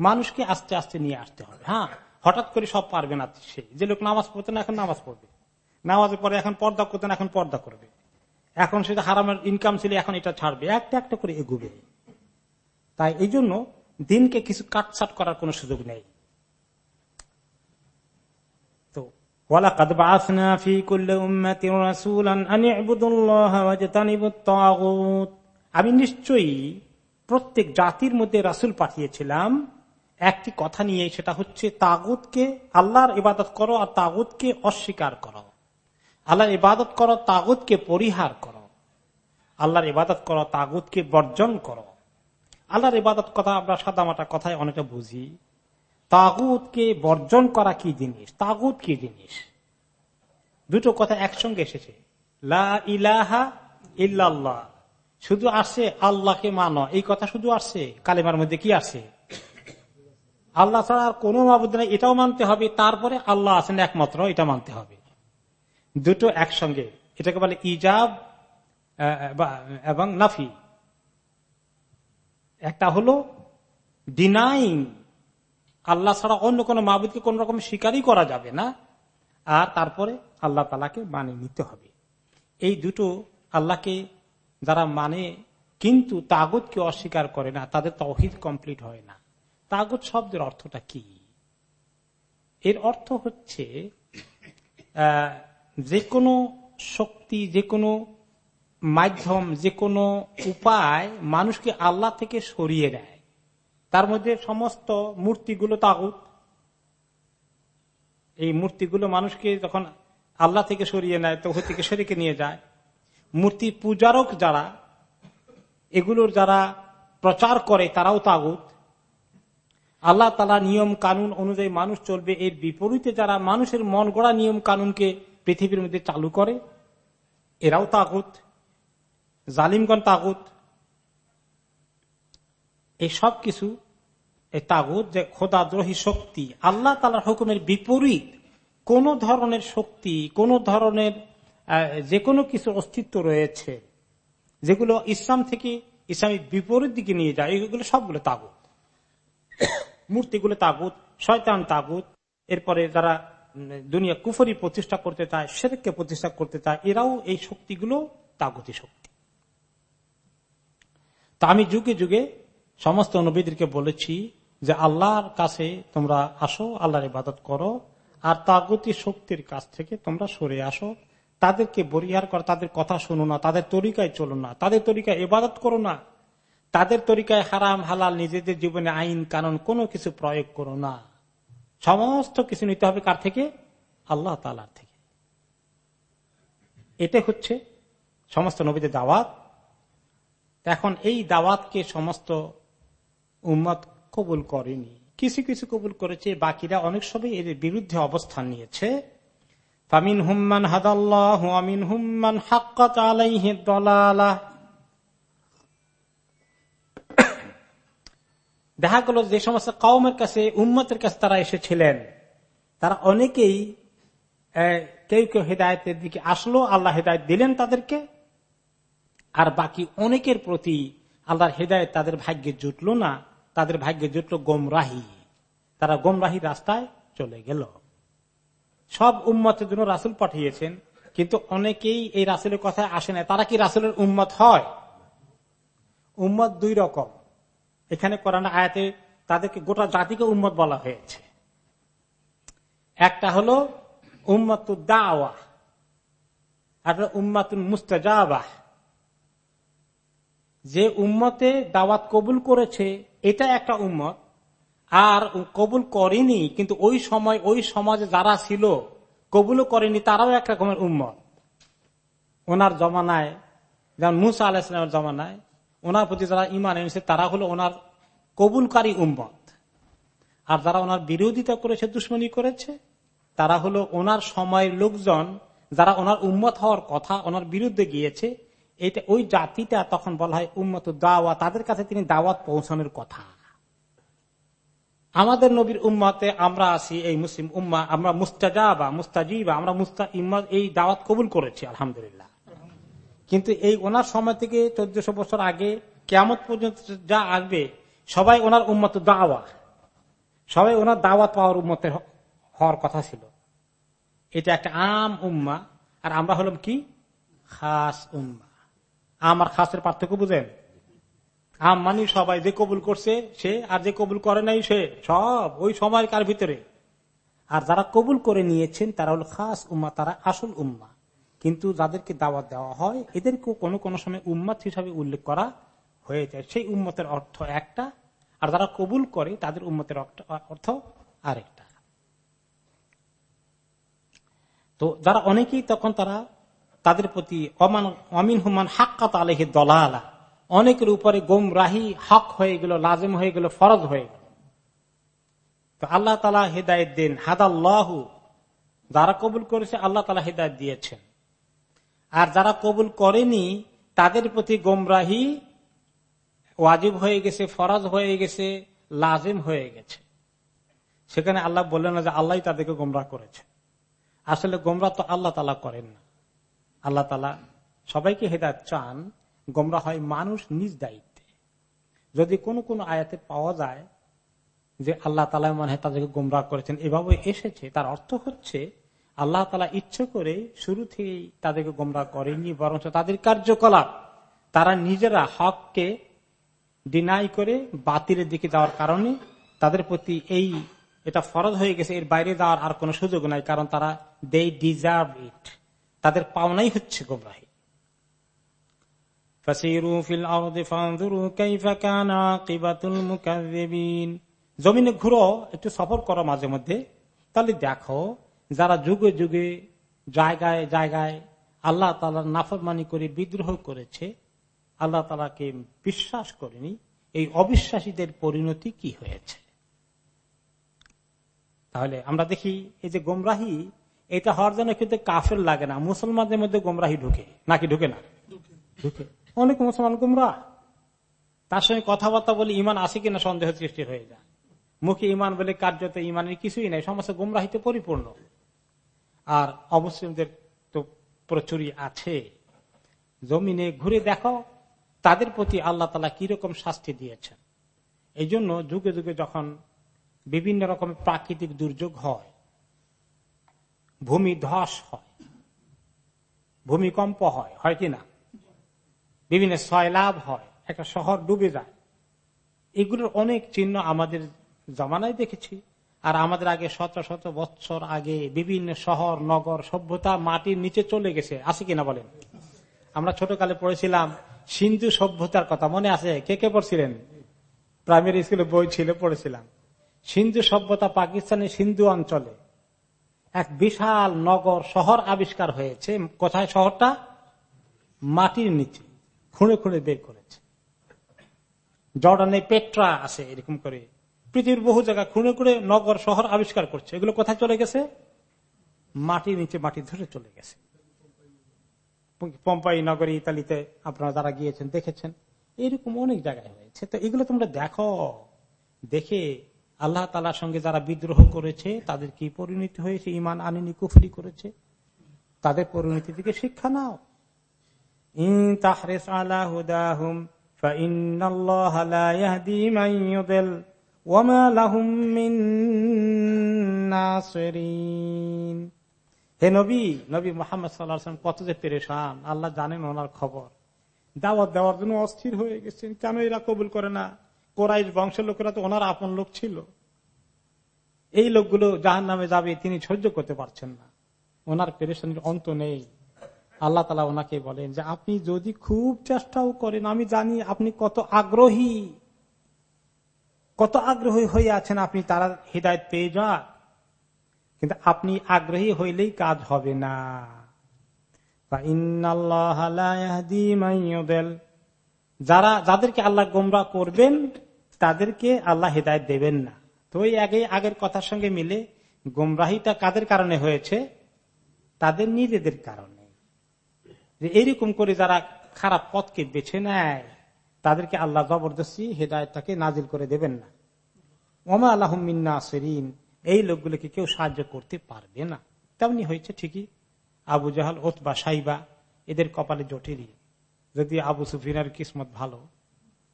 মানুষকে আস্তে আস্তে নিয়ে আসতে হবে হ্যাঁ? হঠাৎ করে সব পারবে না সে। যে লোক নামাজ পড়তে না, এখন নামাজ পড়বে। নামাজের পরে এখন পর্দা করতে না, এখন পর্দা করবে। এখন সেটা হারামের ইনকাম ছিল, এখন এটা ছাড়বে। একটা একটা করে এগুবে। তাই এই জন্য দিনকে কিছু কাটছাট করার কোন সুযোগ নেই তো ولقد بعثنا في كل أمة رسولا أن اعبدوا الله واجتنبوا الطاغوت আমি নিশ্চয়ই প্রত্যেক জাতির মধ্যে রাসুল পাঠিয়েছিলাম একটি কথা নিয়ে সেটা হচ্ছে তাগুতকে আল্লাহর ইবাদত করো আর তাগুতকে অস্বীকার করো আল্লাহর ইবাদত করো তাগুতকে পরিহার করো আল্লাহর ইবাদত করো তাগুতকে বর্জন করো আল্লাহর ইবাদত কথা আমরা সাদামাটা কথায় অনেকটা বুঝি তাগুতকে বর্জন করা কি জিনিস? তাগুত কি জিনিস? দুটো কথা একসঙ্গে এসেছে। লা ইলাহা ইল্লাল্লাহ। শুধু আসে আল্লাহকে মানো। এই কথা শুধু আসছে কালেমার মধ্যে কি আছে আল্লাহ ছাড়া আর কোনো মাবুদ নেই। এটাও মানতে হবে। তারপরে আল্লাহ আছেন একমাত্র, এটা মানতে হবে। দুটো একসঙ্গে। এটাকে বলে ইজাব এবং নাফি। একটা হলো ডিনাইং আল্লাহ ছাড়া অন্য কোনো মাবুদকে কোন রকম স্বীকারই করা যাবে না। আর তারপরে আল্লাহ তালাকে মানে নিতে হবে। এই দুটো আল্লাহকে যারা মানে কিন্তু তাগুদকে অস্বীকার করে না, তাদের তহিদ কমপ্লিট হয় না। তাগুদ শব্দের অর্থটা কি? এর অর্থ হচ্ছে যে কোনো শক্তি, যে কোনো মাধ্যম, যে কোনো উপায় মানুষকে আল্লাহ থেকে সরিয়ে দেয় তার মধ্যে সমস্ত মূর্তিগুলো তাগুত। এই মূর্তিগুলো মানুষকে যখন আল্লাহ থেকে সরিয়ে নেয় তো থেকে সরিয়ে নিয়ে যায়। মূর্তি পূজারক যারা, এগুলোর যারা প্রচার করে, তারাও তাগুত। আল্লাহ তালা নিয়ম কানুন অনুযায়ী মানুষ চলবে। এর বিপরীতে যারা মানুষের মন গড়া নিয়ম কানুনকে পৃথিবীর মধ্যে চালু করে, এরাও তাগুত। জালিমগণ তাগুত। এই সব কিছু, এই তাগুত যে খোদাদ্রোহী শক্তি, আল্লাহ তালার হুকুমের বিপরীত কোন ধরনের শক্তি, কোন ধরনের যে কোনো কিছু অস্তিত্ব রয়েছে, যেগুলো ইসলাম থেকে ইসলামিক বিপরীত দিকে নিয়ে যায়, এগুলো সবগুলো তাগুত। মূর্তিগুলো তাগুত, শয়তান তাগুত, এরপরে যারা দুনিয়া কুফরি প্রতিষ্ঠা করতে চায় সেরেককে প্রতিষ্ঠা করতে চায়, এরাও এই শক্তিগুলো তাগুতি শক্তি। তা আমি যুগে যুগে সমস্ত নবীদেরকে বলেছি যে আল্লাহর কাছে তোমরা আসো, আল্লাহর ইবাদত করো, আর তাগতি শক্তির কাছ থেকে তোমরা সরে আসো। তাদেরকে বরিহার করো, তাদের কথা শোনো না, তাদের তরিকায় চলো না, তাদের তরিকায় ইবাদত করো না, তাদের তরিকায় হারাম, হালাল, নিজেদের জীবনে আইন, কানুন কোনো কিছু প্রয়োগ করো না। সমস্ত কিছু নিতে হবে কার থেকে? আল্লাহ তালার থেকে। এটা হচ্ছে সমস্ত নবীদের দাওয়াত। এখন এই দাওয়াতকে সমস্ত উম্মত কবুল করেনি। কিছু কিছু কবুল করেছে, বাকিরা অনেক সময় এদের বিরুদ্ধে অবস্থান নিয়েছে। ফামিন হুম্মান হাদাল্লাহ হুম্মান হাক্কাত দেখা গেল যে সমস্ত কওমের কাছে, উম্মতের কাছে তারা এসেছিলেন। তারা অনেকেই কেউ কেউ হেদায়তের দিকে আসলো, আল্লাহ হেদায়ত দিলেন তাদেরকে। আর বাকি অনেকের প্রতি আল্লাহর হেদায়ত তাদের ভাগ্যে জুটল না। তাদের ভাগ্যে জুটল গোমরাহি। তারা গোমরাহি রাস্তায় চলে গেল। সব উম্মতের জন্য রাসুল পাঠিয়েছেন, কিন্তু অনেকেই এই রাসুলের কথায় আসে না তারা কি রাসুলের উম্মত হয়? উম্মত দুই রকম। এখানে কোরআন আয়াতে তাদেরকে গোটা জাতিকে উম্মত বলা হয়েছে। একটা হলো উম্মত দাওয়া, আর উম্মাতুন মুস্তাজাবাহ যে উম্মতে দাওয়াত কবুল করেছে এটা একটা উম্মত। আর কবুল করেনি, কিন্তু ওই সময়, ওই সমাজে যারা ছিল কবুলও করেনি, তারাও এক রকমের উম্মত। ওনার জমানায়, যেমন মুসা আলাহিসের জমানায়, ওনার প্রতি যারা ইমান এনেছে, তারা হলো ওনার কবুলকারী উম্মত। আর যারা ওনার বিরোধিতা করেছে, দুশ্মনী করেছে, তারা হলো ওনার সময়ের লোকজন, যারা ওনার উম্মত হওয়ার কথা, ওনার বিরুদ্ধে গিয়েছে এটা ওই জাতিটা তখন বলা হয় উম্মত দাওয়া তাদের কাছে তিনি দাওয়াত পৌঁছানোর কথা। আমাদের নবীর উম্মাতে আমরা আছি, এই মুসলিম উম্মা, আমরা মুস্তাজাবা, মুস্তাজিবা, আমরা মুস্তা ইম্মাদ এই দাওয়াত কবুল করেছি, আলহামদুলিল্লাহ। কিন্তু এই ওনার সময় থেকে চোদ্দশো বছর আগে কেমন পর্যন্ত যা আসবে, সবাই ওনার উন্মত দাওয়া। সবাই ওনার দাওয়াত পাওয়ার উন্মতের হওয়ার কথা ছিল। এটা একটা আম উম্মা, আর আমরা হলাম কি? খাস উম্মা। আম আর খাসের পার্থক্য বুঝেন? আম মানি সবাই যে কবুল করছে, সে আর যে কবুল করে নাই সে, সব ওই সময়কার ভিতরে। আর যারা কবুল করে নিয়েছেন, তারা হল খাস উম্মা, তারা আসল উম্মা। কিন্তু যাদেরকে দাওয়াত দেওয়া হয়, এদেরকেও কোনো কোনো সময় উম্মাত হিসাবে উল্লেখ করা হয়ে যায় সেই উম্মতের অর্থ একটা, আর যারা কবুল করে, তাদের উম্মতের অর্থ আরেকটা। তো যারা অনেকেই তখন তারা তাদের প্রতি অমান অমিন হুমান হাক্কাত আলহে দলালা। অনেকের উপরে গোমরাহি হক হয়ে গেল, লাজম হয়ে গেল, ফরজ হয়ে গেল। তো আল্লাহ তালা হেদায়ত দিন। হাদাল্লাহু, যারা কবুল করেছে, আল্লাহ তালা হেদায়ত দিয়েছেন। আর যারা কবুল করেনি, তাদের প্রতি গোমরাহি ওয়াজিব হয়ে গেছে, ফরজ হয়ে গেছে, লাজিম হয়ে গেছে। সেখানে আল্লাহ বললেন যে আল্লাহ তাদেরকে গোমরা করেছে। আসলে গোমরা তো আল্লাহ তালা করেন না। আল্লাহ তালা সবাইকে হেদায়ত চান, গোমরা হয় মানুষ নিজ দায়িত্বে। যদি কোনো কোনো আয়াতে পাওয়া যায় যে আল্লাহ তালা মনে হয় তাদেরকে গোমরা করেছেন, এভাবে এসেছে, তার অর্থ হচ্ছে আল্লাহ তালা ইচ্ছে করে শুরু থেকেই তাদেরকে গোমরা করেনি বরঞ্চ তাদের কার্যকলাপ, তারা নিজেরা হককে ডিনাই করে বাতিলের দিকে যাওয়ার কারণে তাদের প্রতি এই এটা ফরজ হয়ে গেছে, এর বাইরে যাওয়ার আর কোন সুযোগ নাই, কারণ তারা দে ডিজার্ভ ইট তাদের পাওনাই হচ্ছে গোমরাহী। জমিনে ঘুরো, একটু সফর করো মাঝে মধ্যে। তাহলে দেখো, যারা যুগে যুগে জায়গায় জায়গায় আল্লাহ তালার নাফরমানি করে বিদ্রোহ করেছে, আল্লাহ তালাকে বিশ্বাস করেনি, এই অবিশ্বাসীদের পরিণতি কি হয়েছে? তাহলে আমরা দেখি, এই যে গোমরাহি এটা হওয়ার জন্য কিন্তু কাফের লাগে না। মুসলমানদের মধ্যে গোমরাহি ঢুকে। নাকি ঢুকে না? ঢুকে। অনেক মুসলমান গোমরা তার সঙ্গে কথাবার্তা বলে ইমান আসে কিনা সন্দেহ সৃষ্টি হয়ে যায়। মুখে ইমান বলে কার্যত ইমানের কিছুই নাই। সমস্ত গোমরাহিতে পরিপূর্ণ। আর অমুসলিমদের তো প্রচুরই আছে। জমিনে ঘুরে দেখো, তাদের প্রতি আল্লাহ তালা কীরকম শাস্তি দিয়েছেন। এই জন্য যুগে যুগে যখন বিভিন্ন রকমের প্রাকৃতিক দুর্যোগ হয় ভূমি ধস হয়। ভূমিকম্প হয় হয় কি না? বিভিন্ন সয়লাভ হয়, একটা শহর ডুবে যায়। এগুলোর অনেক চিহ্ন আমাদের জমানায় দেখেছি। আর আমাদের আগে শত শত বৎসর আগে বিভিন্ন শহর, নগর, সভ্যতা, মাটির নিচে চলে গেছে। আছে কিনা বলেন? আমরা ছোটকালে পড়েছিলাম সিন্ধু সভ্যতার কথা। মনে আছে? কে কে পড়ছিলেন? প্রাইমারি স্কুলে বই ছিল, পড়েছিলাম। সিন্ধু সভ্যতা পাকিস্তানের সিন্ধু অঞ্চলে। এক বিশাল নগর শহর আবিষ্কার হয়েছে। কোথায় শহরটা? মাটির নিচে। খুঁড়ে খুঁড়ে বের করেছে। জর্ডানে পেট্রা আছে এরকম করে। পৃথিবীর বহু জায়গা খুঁড়ে খুঁড়ে নগর শহর আবিষ্কার করছে। এগুলো কোথায় চলে গেছে? মাটির নিচে মাটি ধরে চলে গেছে। পম্পাই নগরী ইতালিতে আপনারা যারা গিয়েছেন, দেখেছেন। এরকম অনেক জায়গায় হয়েছে। তো এগুলো তোমরা দেখো। দেখে আল্লাহ তালার সঙ্গে যারা বিদ্রোহ করেছে, তাদের কি পরিণতি হয়েছে? ইমান আনিনি, কুফরি করেছে? তাদের পরিণতি থেকে শিক্ষা নাও। হে নবী নবী মোহাম্মদ সাল্লাম কত যে পেরেশান। আল্লাহ জানেন ওনার খবর। দাওয়াত দেওয়ার জন্য অস্থির হয়ে গেছেন। কেন এরা কবুল করে না? কোরাইশ বংশের লোকেরা তো ওনার আপন লোক ছিল। এই লোকগুলো জাহান নামে যাবে, তিনি সহ্য করতে পারছেন না। ওনার পেরেশানির অন্ত নেই। আল্লাহ তালা ওনাকে বলেন যে, আপনি যদি খুব চেষ্টাও করেন, আমি জানি আপনি কত আগ্রহী। কত আগ্রহী হয়ে আছেন, আপনি তারা হৃদায়ত পেয়ে যান। কিন্তু আপনি আগ্রহী হইলেই কাজ হবে না। যারা, যাদেরকে আল্লাহ গোমরা করবেন, তাদেরকে আল্লাহ হেদায়ত দেবেন না। তো ওই আগে, আগের কথার সঙ্গে মিলে গোমরাহিটা কাদের কারণে হয়েছে? তাদের নিজেদের কারণে। যে এইরকম করে যারা খারাপ পথকে বেছে নেয়, তাদেরকে আল্লাহ জবরদস্তি হেদায়তটাকে নাজিল করে দেবেন না। ওমা আল্লাহ মিন্না সেরিন এই লোকগুলোকে কেউ সাহায্য করতে পারবে না। তেমনি হয়েছে ঠিকই। আবু জাহাল, ওতবা, সাইবা, এদের কপালে জটিলই যদি আবু সুফিনার কিসমত ভালো,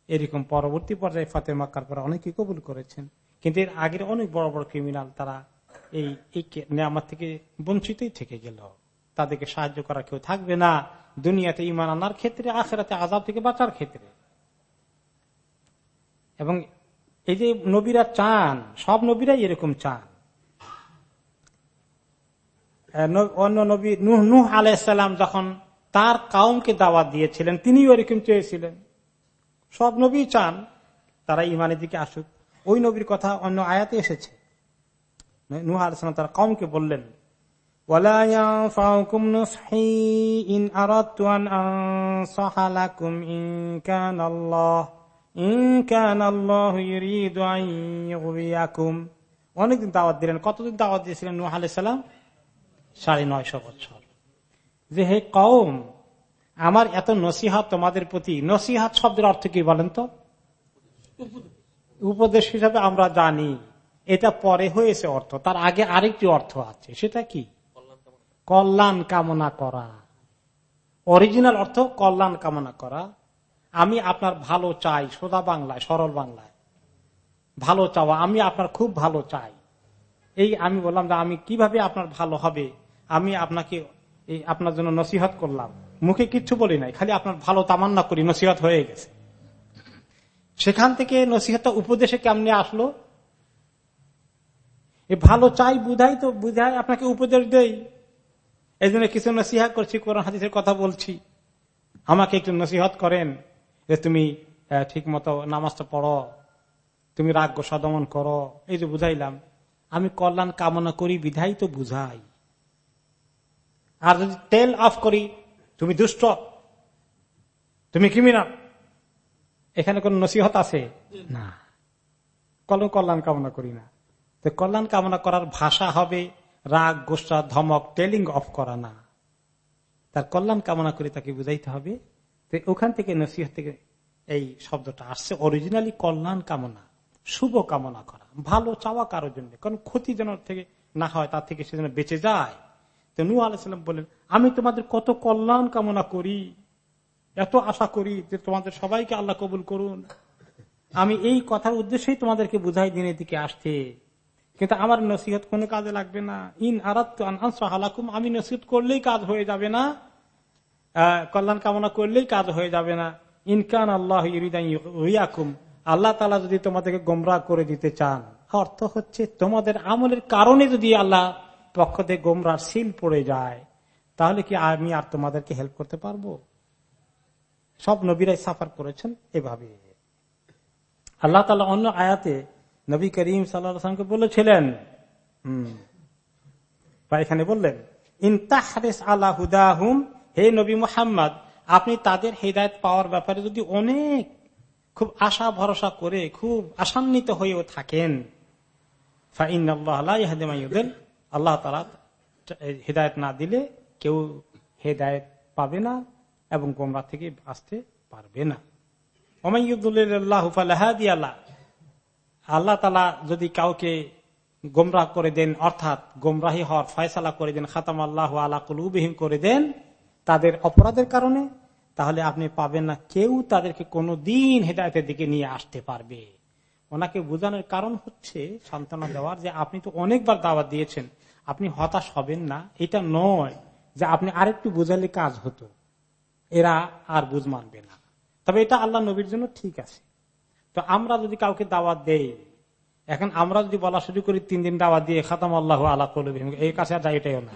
এরকম পরবর্তী পর্যায়ে ফাতে মাক্কার পরে অনেকে কবুল করেছেন। কিন্তু এর আগের অনেক বড় বড় ক্রিমিনাল তারা এই আমার থেকে বঞ্চিতই থেকে গেল। তাদেরকে সাহায্য করার কেউ থাকবে না। দুনিয়াতে ইমান আনার ক্ষেত্রে, আখেরাতে আজাব থেকে বাঁচার ক্ষেত্রে। এবং এই যে নবীরা চান, সব নবীরাই এরকম চান। অন্য নবী নুহ নুহ আলাইসাল্লাম যখন তার কাউমকে দাওয়াত দিয়েছিলেন, তিনিও এরকম চেয়েছিলেন। সব নবী চান তারা ইমানের দিকে আসুক। ওই নবীর কথা অন্য আয়াতে এসেছে। নুহা আলসালাম তার কমকে বললেন অনেকদিন দাওয়াত দিলেন। কতদিন দাওয়াত দিয়েছিলেন নুহা আলাইসালাম সাড়ে নয়শ বছর। যে হে কম আমার এত নসিহাত তোমাদের প্রতি, নসিহাত শব্দের অর্থ কি বলেন তো? উপদেশ হিসাবে আমরা জানি, এটা পরে হয়েছে অর্থ, তার আগে আরেকটি অর্থ আছে, সেটা কি? কল্যাণ কামনা করা। অরিজিনাল অর্থ কল্যাণ কামনা করা। আমি আপনার ভালো চাই সোদা বাংলায়, সরল বাংলায়। ভালো চাওয়া, আমি আপনার খুব ভালো চাই। এই আমি বললাম যে আমি কীভাবে আপনার ভালো হবে? আমি আপনাকে এই আপনার জন্য নসিহত করলাম। মুখে কিচ্ছু বলি নাই, খালি আপনার ভালো তামান্না করি, নসিহত হয়ে গেছে। সেখান থেকে নসিহতটা উপদেশে কেমনে আসলো? ভালো চাই বুঝাই তো বুঝাই আপনাকে উপদেশ দেই। এই জন্য কিছু নসিহা করছি, কোরআন হাদিসের কথা বলছি। আমাকে একটু নসিহত করেন যে তুমি ঠিক মতো নামাজটা পড়ো, তুমি রাগ গোসা দমন করো। এই যে বুঝাইলাম, আমি কল্যাণ কামনা করি, বিধাই তো বুঝাই। আর যদি তেল অফ করি তুমি দুষ্ট। তুমি ক্রিমিনাল এখানে কোন নসিহত আছে? না। কল কল্যাণ কামনা করি না। তো কল্যাণ কামনা করার ভাষা হবে রাগ গোসা ধমক টেলিং অফ করা না। তার কল্যাণ কামনা করে তাকে বুঝাইতে হবে। তো ওখান থেকে নসিহত থেকে এই শব্দটা আসছে অরিজিনালি কল্যাণ কামনা শুভ কামনা করা ভালো চাওয়া কারোর জন্য। কারণ ক্ষতি যেন থেকে না হয় তার থেকে সেজন্য বেঁচে যায়। তো নু আলাইসাল্লাম বলেন আমি তোমাদের কত কল্যাণ কামনা করি। এত আশা করি যে তোমাদের সবাইকে আল্লাহ কবুল করুন। আমি এই কথার উদ্দেশ্যেই তোমাদেরকে বুঝাই দিনের দিকে আসতে কিন্তু আমার নসিহত কোনো কাজে লাগবে না। ইন আরাতুম আমি নসিহত করলেই কাজ হয়ে যাবে না। কল্যাণ কামনা করলেই কাজ হয়ে যাবে না। ইনকান আল্লাহ ইরিদাইয়াকুম আল্লাহ তালা যদি তোমাদেরকে গোমরা করে দিতে চান। অর্থ হচ্ছে তোমাদের আমলের কারণে যদি আল্লাহ পক্ষ থেকে গোমরার সিল পড়ে যায়, তাহলে কি আমি আর তোমাদেরকে হেল্প করতে পারব? সব নবীরাই সাফার করেছেন এভাবে। আল্লাহ তালা অন্য আয়াতে নবী করিম সাল্লামকে বলেছিলেন, হম এখানে বললেন ইনতাহারেস আল্লাহ হুদাহুম, হে নবী মোহাম্মদ, আপনি তাদের হেদায়ত পাওয়ার ব্যাপারে যদি অনেক খুব আশা ভরসা করে, খুব আসান্বিত হয়েও থাকেন তালা হেদায়ত না দিলে কেউ হেদায়ত পাবে না এবং গোমরা থেকে আসতে পারবে না। আল্লাহ। তালা যদি কাউকে গোমরাহ করে দেন, অর্থাৎ গোমরাহি হওয়ার ফয়সালা করে দেন খাতাম আল্লাহ আল্লাহ কুলুবিহীন করে দেন তাদের অপরাধের কারণে, তাহলে আপনি পাবেন না, কেউ তাদেরকে কোনো দিন হেদায়তের দিকে নিয়ে আসতে পারবে। ওনাকে বোঝানোর কারণ হচ্ছে সান্ত্বনা দেওয়ার যে আপনি তো অনেকবার দাওয়াত দিয়েছেন, আপনি হতাশ হবেন না। এটা নয় যে আপনি আরেকটু বোঝালে কাজ হতো। এরা আর বুঝ মানবে না। তবে এটা আল্লাহ নবীর জন্য ঠিক আছে। তো আমরা যদি কাউকে দাওয়াত দেই, এখন আমরা যদি বলা শুরু করি, তিন দিন দাওয়াত দিয়ে খাতাম আল্লাহ আল্লাহ করবি এই কাছে আর এটাও না।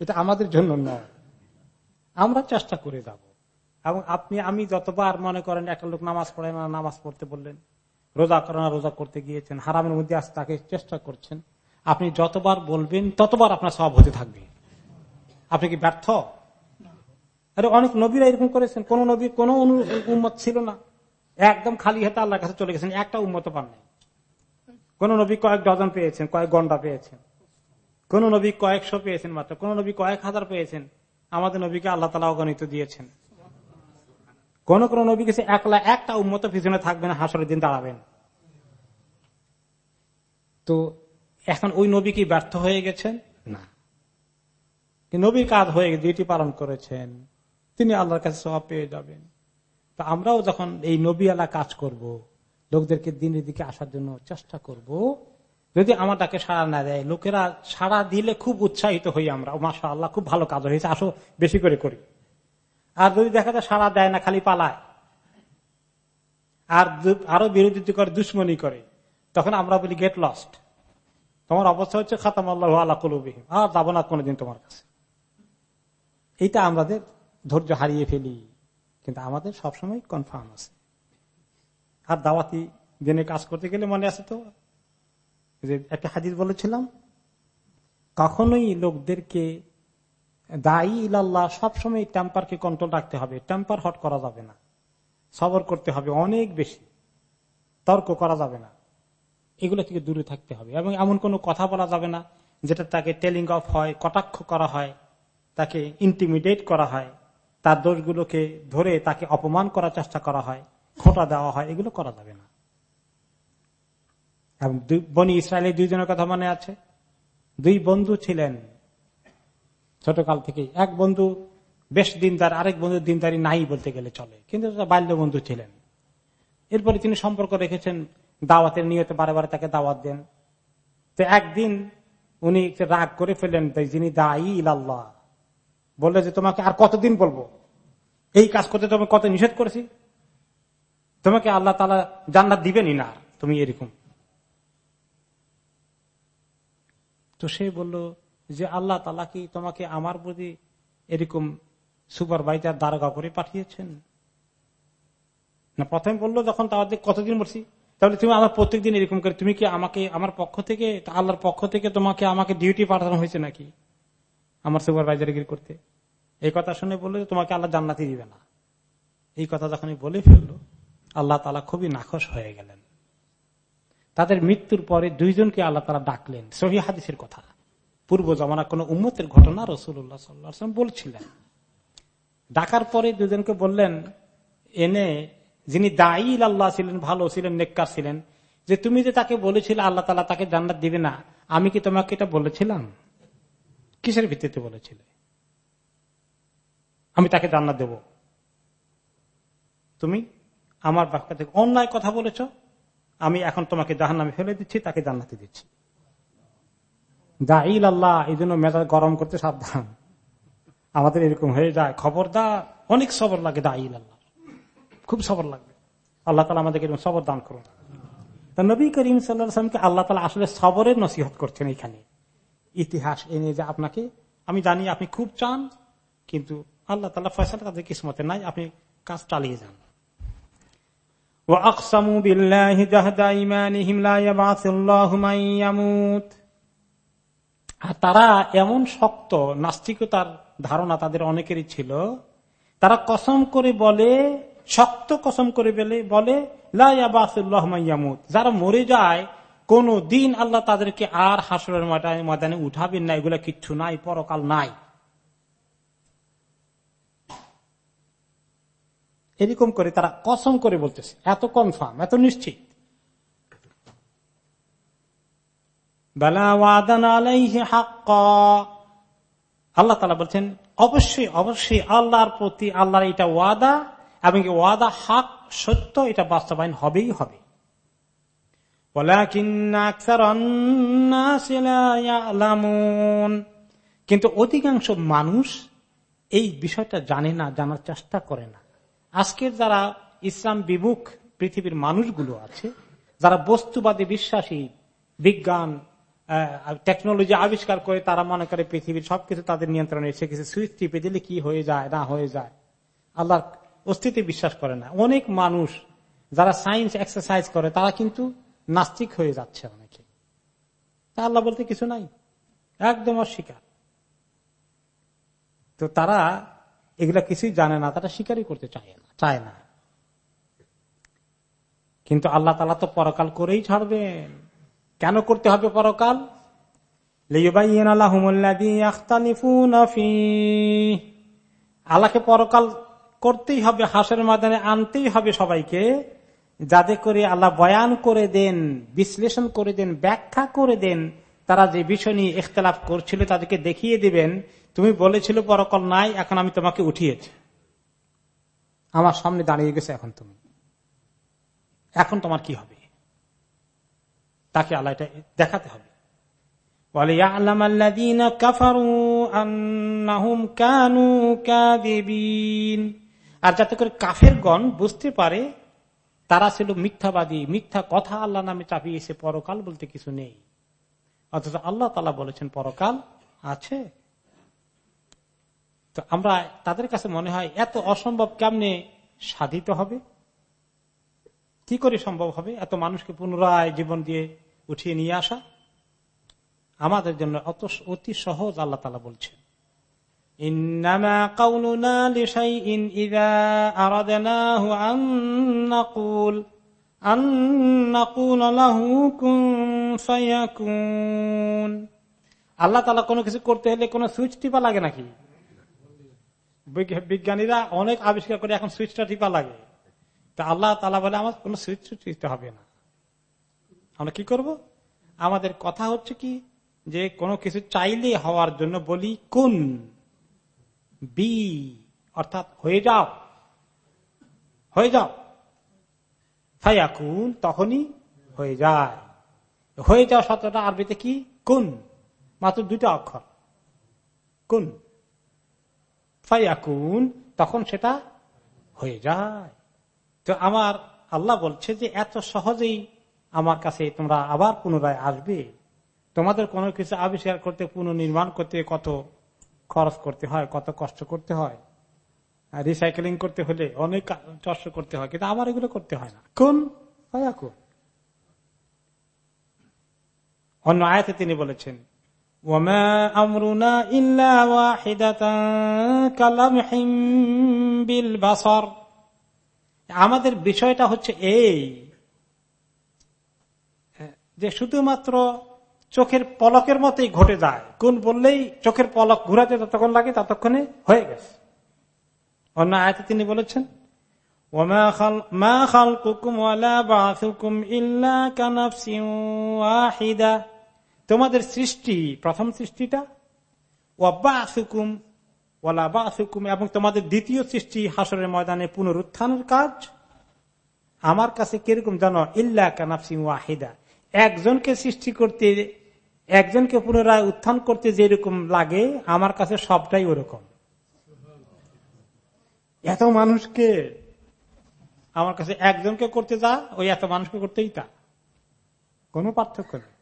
এটা আমাদের জন্য নয়। আমরা চেষ্টা করে যাব। এবং আপনি, আমি যতবার মনে করেন একটা লোক নামাজ পড়ে না, নামাজ পড়তে বললেন, রোজা করে না, রোজা করতে গিয়েছেন, হারামের মধ্যে আস তাকে চেষ্টা করছেন, আপনি যতবার বলবেন, ততবার আপনার সব হতে থাকবে। আপনি কি ব্যর্থ? আরে অনেক নবীরা এরকম করেছেন, কোন নবীর কোন উন্মত ছিল না। একদম খালি হাতে আল্লাহর কাছে চলে গেছেন, একটা উন্মত পান নাই। কোন নবী কয়েক ডজন পেয়েছেন, কয়েক গন্ডা পেয়েছেন। কোন নবী কয়েকশো পেয়েছেন মাত্র, কোন নবী কয়েক হাজার পেয়েছেন। আমাদের নবীকে আল্লাহ তালা অগণিত দিয়েছেন। কোন কোন নবী গেছে একলা একটা উন্মত পিছনে থাকবেন হাসরের দিন দাঁড়াবেন। তো এখন ওই নবী কি ব্যর্থ হয়ে গেছেন? না। নবীর কাজ হয়ে গেছে ডিউটি পালন করেছেন। তিনি আল্লাহর কাছে সব পেয়ে যাবেন। তো আমরাও যখন এই নবীওয়ালা কাজ করব, লোকদেরকে দিনের দিকে আসার জন্য চেষ্টা করব, যদি আমাটাকে সাড়া না দেয়, লোকেরা সাড়া দিলে খুব উৎসাহিত হই আমরা। মাসা আল্লাহ খুব ভালো কাজ হয়েছে। আসো, বেশি করে করি। আর যদি দেখা যায় সারা দেয় না, খালি পালায়। আর আরও বিরোধিতা করে, দুশ্মনী করে, তখন আমরা বলি গেট লস্ট তোমার অবস্থা হচ্ছে, খাতাম আল্লাহ আল্লাহ কলবিহীন আর যাব না কোনোদিন তোমার কাছে। এইটা আমাদের ধৈর্য হারিয়ে ফেলি। কিন্তু আমাদের সবসময় কনফার্ম আছে। আর দাওয়াতি দিনে কাজ করতে গেলে মনে আছে তো? যে একটা হাদিস বলেছিলাম, কখনোই লোকদেরকে দায়ী ইলাল্লাহ, সবসময় টেম্পারকে কন্ট্রোল রাখতে হবে। টেম্পার হট করা যাবে না। সবর করতে হবে অনেক বেশি। তর্ক করা যাবে না। এগুলো থেকে দূরে থাকতে হবে। এবং এমন কোনো কথা বলা যাবে না যেটা তাকে টেলিং অফ হয়, কটাক্ষ করা হয়, তাকে ইন্টিমিডেট করা হয়, তার দোষগুলোকে ধরে তাকে অপমান করার চেষ্টা করা হয়, খোটা দেওয়া হয়, এগুলো করা যাবে না। এবং বনি ইসরায়েলের দুইজনের কথা মনে আছে? দুই বন্ধু ছিলেন ছোটকাল থেকে এক বন্ধু, বেশ দিনদার, আরেক বন্ধু দিনদারি নাই বলতে গেলে চলে। কিন্তু বাল্য বন্ধু ছিলেন। এরপরে তিনি সম্পর্ক রেখেছেন, দাওয়াতের নিয়তে বারে বারে তাকে দাওয়াত দেন। তো একদিন উনি রাগ করে ফেলেন যিনি দায়ী ইলাল্লাহ বললে যে, তোমাকে আর কতদিন বলব? এই কাজ করতে তোমাকে কত নিষেধ করেছি। তোমাকে আল্লাহ তালা জান্নাত দিবেনই না, তুমি এরকম। তো সে বলল যে আল্লাহ তালা কি তোমাকে আমার প্রতি এরকম সুপারভাইজার দ্বারকা করে পাঠিয়েছেন? না, প্রথমে বলল যখন তাদের কতদিন বলছি? তাহলে তুমি আমার প্রত্যেকদিন এরকম করে, তুমি কি আমাকে, আমার পক্ষ থেকে আল্লাহর পক্ষ থেকে তোমাকে, আমাকে ডিউটি পাঠানো হয়েছে নাকি? আমার সুপারভাইজারগিরি করতে। এই কথা শুনে বলল যে তোমাকে আল্লাহ জান্নাতি দিবে না। এই কথা যখন বলে ফেলল, আল্লাহ তালা খুবই নাখস হয়ে গেলেন। তাদের মৃত্যুর পরে দুইজনকে আল্লাহ তালা ডাকলেন। সহি হাদিসের কথা। পূর্ব জমানা কোন উম্মতের ঘটনা রসুল্লাহ সাল্লাম বলছিলেন। ডাকার পরে দুজনকে বললেন, এনে যিনি দায়ী আল্লাহ ছিলেন, ভালো ছিলেন, নেককার ছিলেন, যে তুমি যে তাকে বলেছিলে, আল্লাহ তালা তাকে জান্নাত দিবে না। আমি কি তোমাকে এটা বলেছিলাম? কিসের ভিত্তিতে বলেছিলে? আমি তাকে জান্নাত দেব। তুমি আমার বাক্য থেকে অন্যায় কথা বলেছ, আমি এখন তোমাকে জাহান্নামে ফেলে দিচ্ছি, তাকে জান্নাতে দিচ্ছি। দাইল আল্লাহ এই জন্য মেজাজ গরম করতে সাবধান আমাদের এরকম হয়ে যায় খবরদার অনেক সবর লাগে দাইল আল্লাহ খুব সবর লাগবে আল্লাহ তালা আমাদেরকে এরকম সবর দান করুন নবী করিম সাল্লামকে আল্লাহ তালা আসলে সবরের নসিহত করছেন এখানে ইতিহাস এনে যে আপনাকে আমি জানি আপনি খুব চান কিন্তু আল্লাহ তালা ফয়সালা তাদের কিসমতে নাই আপনি কাজ চালিয়ে যান وأقسموا بالله جهد إيمانهم لا يبعث الله من يموت আর তারা এমন শক্ত, নাস্তিকতার ধারণা তাদের অনেকেরই ছিল। তারা কসম করে বলে, শক্ত কসম করে বলে বলে লাইয়াবাসুল্লাহমাইয়ামুত যারা মরে যায়, কোন দিন আল্লাহ তাদেরকে আর হাসরের ময়দানে উঠাবেন না। এগুলা কিচ্ছু নাই, পরকাল নাই। এরকম করে তারা কসম করে বলতেছে। এত কনফার্ম এত নিশ্চিত। আল্লাহ তালা বলছেন, অবশ্যই অবশ্যই আল্লাহর প্রতি আল্লাহর এটা ওয়াদা এবং ওয়াদা হাক, সত্য, এটা বাস্তবায়ন হবেই হবে। কিন্তু অধিকাংশ মানুষ এই বিষয়টা জানে না, জানার চেষ্টা করে না। আজকের যারা ইসলাম বিমুখ পৃথিবীর মানুষগুলো আছে, যারা বস্তুবাদী বিশ্বাসী, বিজ্ঞান টেকনোলজি আবিষ্কার করে তারা মনে করে পৃথিবীর সবকিছু তাদের নিয়ন্ত্রণে এসে কিছু সুইচ টিপে দিলে কি হয়ে যায়, না হয়ে যায়? আল্লাহর অস্তিত্বে বিশ্বাস করে না। অনেক মানুষ যারা সায়েন্স এক্সারসাইজ করে, তারা কিন্তু নাস্তিক হয়ে যাচ্ছে অনেকে। আল্লাহ বলতে কিছু নাই। একদম অস্বীকার। তো তারা এগুলা কিছুই জানে না, তারা স্বীকারই করতে চায় না চায় না। কিন্তু আল্লাহ তালা তো পরকাল করেই ছাড়বেন। কেন করতে হবে পরকাল? আল্লাহকে পরকাল করতেই হবে হাসের মাদানে আনতেই হবে সবাইকে। যাতে করে আল্লাহ বয়ান করে দেন, বিশ্লেষণ করে দেন, ব্যাখ্যা করে দেন, তারা যে বিষয় নিয়ে ইখতলাফ করছিল তাদেরকে দেখিয়ে দিবেন, তুমি বলেছিল পরকল নাই, এখন আমি তোমাকে উঠিয়েছি। আমার সামনে দাঁড়িয়ে গেছে এখন তুমি। এখন তোমার কি হবে? তাকে আল্লাহ এটা দেখাতে হবে। আর যাতে করে কাফের গণ বুঝতে পারে, তারা ছিল মিথ্যাবাদী, মিথ্যা কথা আল্লাহ নামে চাপিয়েছে, পরকাল বলতে কিছু নেই। অথচ আল্লাহ তালা বলেছেন, পরকাল আছে। তো আমরা তাদের কাছে মনে হয়, এত অসম্ভব কেমনে সাধিত হবে? কি করে সম্ভব হবে? এত মানুষকে পুনরায় জীবন দিয়ে উঠিয়ে নিয়ে আসা। আমাদের জন্য অত অতি সহজ আল্লাহ তালা বলছেন। আল্লাহ তালা কোনো কিছু করতে হলে কোনো সুইচ টিপা লাগে নাকি? বিজ্ঞানীরা অনেক আবিষ্কার করে এখন সুইচটা টিপা লাগে। তা আল্লাহ তালা বলে আমার কোনো সুইচ টিপতে হবে না। আমরা কি করব? আমাদের কথা হচ্ছে কি? যে কোনো কিছু চাইলে হওয়ার জন্য বলি কোন, বি, অর্থাৎ হয়ে যাও হয়ে যাও। ফাইয়াকুন তখনই হয়ে যায়। হয়ে যাওয়া শব্দটা আরবিতে কি? কোন, মাত্র দুটো অক্ষর। কোন। ফাইয়াকুন তখন সেটা হয়ে যায়। তো আমার আল্লাহ বলছে যে এত সহজেই আমার কাছে তোমরা আবার পুনরায় আসবে। তোমাদের কোনো কিছু আবিষ্কার করতে, পুনর্নির্মাণ করতে কত খরচ করতে হয়, কত কষ্ট করতে হয়? রিসাইকেলিং করতে হলে অনেক কষ্ট করতে হয়, কিন্তু আবার এগুলো করতে হয় না। কোন? অন্য আয়াতে তিনি বলেছেন আমাদের বিষয়টা হচ্ছে এই যে শুধুমাত্র চোখের পলকের মতোই ঘটে যায়। কোন বললেই চোখের পলক ঘুরাতে যতক্ষণ লাগে ততক্ষণে হয়ে গেছে। অন্য আয়তে তিনি বলেছেন তোমাদের সৃষ্টি, প্রথম সৃষ্টিটা ওয়ালা এবং তোমাদের দ্বিতীয় সৃষ্টি হাসরের ময়দানে পুনরুত্থানের কাজ। আমার কাছে কীরকম জানো? ইল্লা কানাফসিং ওয়াহিদা। একজনকে সৃষ্টি করতে একজনকে পুনরায় উত্থান করতে যেরকম লাগে আমার কাছে সবটাই ওরকম এত মানুষকে আমার কাছে একজনকে করতে যা ওই এত মানুষকে করতেই তা কোন পার্থক্য নেই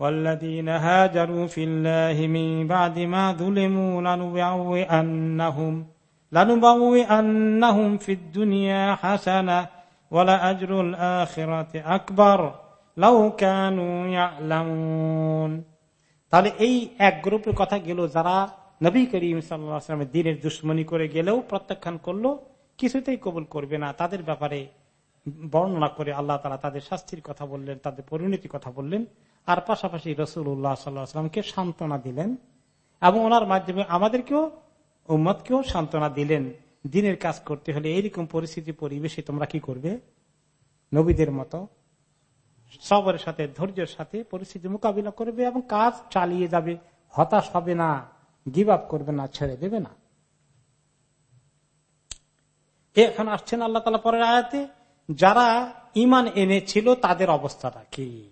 والذين هاجروا في الله من بعد ما ظلموا لنبوئنهم لنبوئنهم في الدنيا ওয়ালা আজরুল আকবর তাহলে এই এক গ্রুপের কথা গেল যারা নবী করিম সাল্লামের দিনের দুশ্মনী করে গেলেও প্রত্যাখ্যান করল, কিছুতেই কবুল করবে না। তাদের ব্যাপারে বর্ণনা করে আল্লাহ তালা তাদের শাস্তির কথা বললেন, তাদের পরিণতির কথা বললেন। আর পাশাপাশি রসুল্লাহ সাল্লাহামকে সান্ত্বনা দিলেন এবং ওনার মাধ্যমে আমাদেরকেও উম্মদকেও সান্ত্বনা দিলেন। দিনের কাজ করতে হলে এইরকম পরিস্থিতি, পরিবেশে তোমরা কি করবে? নবীদের মতো সবরের সাথে, ধৈর্যের সাথে পরিস্থিতি মোকাবিলা করবে এবং কাজ চালিয়ে যাবে। হতাশ হবে না গিভ আপ করবে না, ছেড়ে দেবে না। এখন আসছেন আল্লাহ তালা পরের আয়াতে, যারা ইমান এনেছিল তাদের অবস্থাটা কি?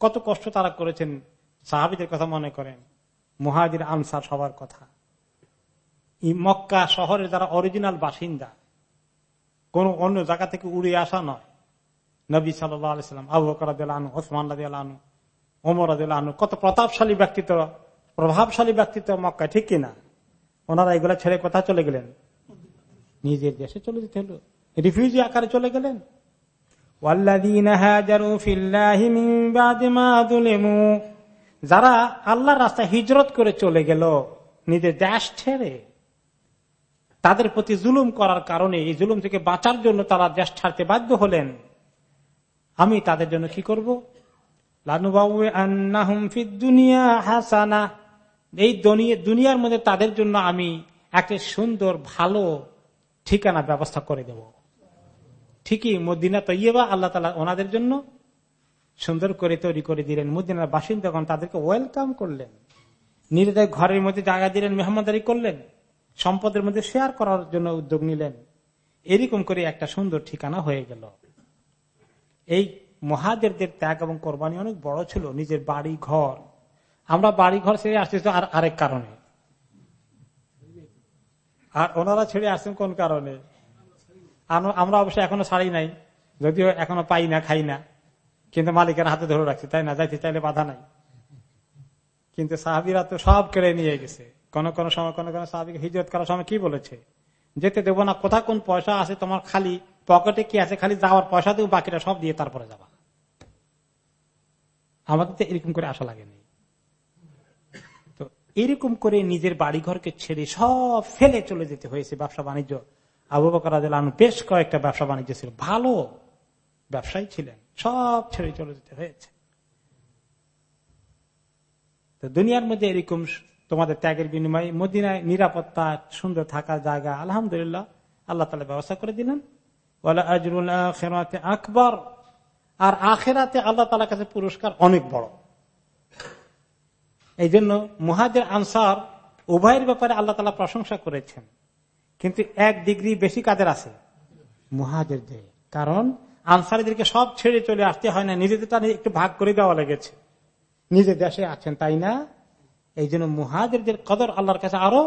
কত কষ্ট তারা করেছেন। সাহাবিদের কথা মনে করেন। মুহাজির, আনসার সবার কথা। মক্কা শহরে যারা অরিজিনাল বাসিন্দা, কোন অন্য জায়গা থেকে উড়ে আসা নয়। নবী সাল্লাম, আবু আনু ওসমান আনু ওমর আনু কত প্রতাপশালী ব্যক্তিত্ব, প্রভাবশালী ব্যক্তিত্ব মক্কা ঠিক কিনা? ওনারা এগুলা ছেড়ে কোথা চলে গেলেন? নিজের দেশে চলে যেতে হলো। রিফিউজি আকারে চলে গেলেন। যারা আল্লাহ রাস্তা হিজরত করে চলে গেল, নিজের দেশ ছেড়ে। তাদের প্রতি জুলুম করার কারণে, এই জুলুম থেকে বাঁচার জন্য তারা দেশ ছাড়তে বাধ্য হলেন। আমি তাদের জন্য কি করব? হাসানা। এই দুনিয়ার মধ্যে তাদের জন্য আমি একটা সুন্দর, ভালো ঠিকানা ব্যবস্থা করে দেব। ঠিকই মদিনা তৈবা আল্লাহ তালা ওনাদের জন্য সুন্দর করে তৈরি করে দিলেন। মদিনার বাসিন্দাগণ তাদেরকে ওয়েলকাম করলেন। নিজেদের ঘরের মধ্যে জায়গা দিলেন, মেহমানদারি করলেন। সম্পদের মধ্যে শেয়ার করার জন্য উদ্যোগ নিলেন। এরকম করে একটা সুন্দর ঠিকানা হয়ে গেল। এই মহাদেরদের ত্যাগ এবং কোরবানি অনেক বড় ছিল, নিজের বাড়ি ঘর। আমরা বাড়ি ঘর ছেড়ে আসতেছি আর আরেক কারণে। আর ওনারা ছেড়ে আসছেন কোন কারণে? আমরা অবশ্য এখনও ছাড়ি নাই, যদিও এখনও পাই না, খাই না। কিন্তু মালিকের হাতে ধরে রাখছি, তাই না? যাইতে চাইলে বাধা নাই। কিন্তু সাহাবিরা তো সব কেড়ে নিয়ে গেছে। কোন কোন সময় কোন কোন সাহাবিকে হিজরত করার সময় কি বলেছে? যেতে দেবো না, কোথা কোন পয়সা আছে তোমার খালি, পকেটে কি আছে খালি যাওয়ার পয়সা দেবো, বাকিটা সব দিয়ে তারপরে যাবা। আমাদের তো এরকম করে আশা লাগেনি তো এরকম করে নিজের বাড়ি ঘরকে ছেড়ে সব ফেলে চলে যেতে হয়েছে ব্যবসা বাণিজ্য। আবু বকর বেশ কয়েকটা ব্যবসা বাণিজ্য ছিল, ভালো ব্যবসায়ী ছিলেন, সব ছেড়ে চলে যেতে হয়েছে। তো দুনিয়ার মধ্যে এরকম তোমাদের ত্যাগের বিনিময়ে মদিনায় নিরাপত্তা, সুন্দর থাকার জায়গা, আলহামদুলিল্লাহ, আল্লাহ তালা ব্যবস্থা করে দিলেন। আকবর। আর আখেরাতে আল্লাহ তালার কাছে পুরস্কার অনেক বড়। এই জন্য মুহাজের আনসার উভয়ের ব্যাপারে আল্লাহ তালা প্রশংসা করেছেন। কিন্তু এক ডিগ্রি বেশি কাদের আছে? মুহাজেরদের। কারণ আনসারিদেরকে সব ছেড়ে চলে আসতে হয় না নিজেদের একটু ভাগ করে দেওয়া লেগেছে। নিজের দেশে আছেন, তাই না? এই জন্য মুহাজেরদের কদর আল্লাহর কাছে আরও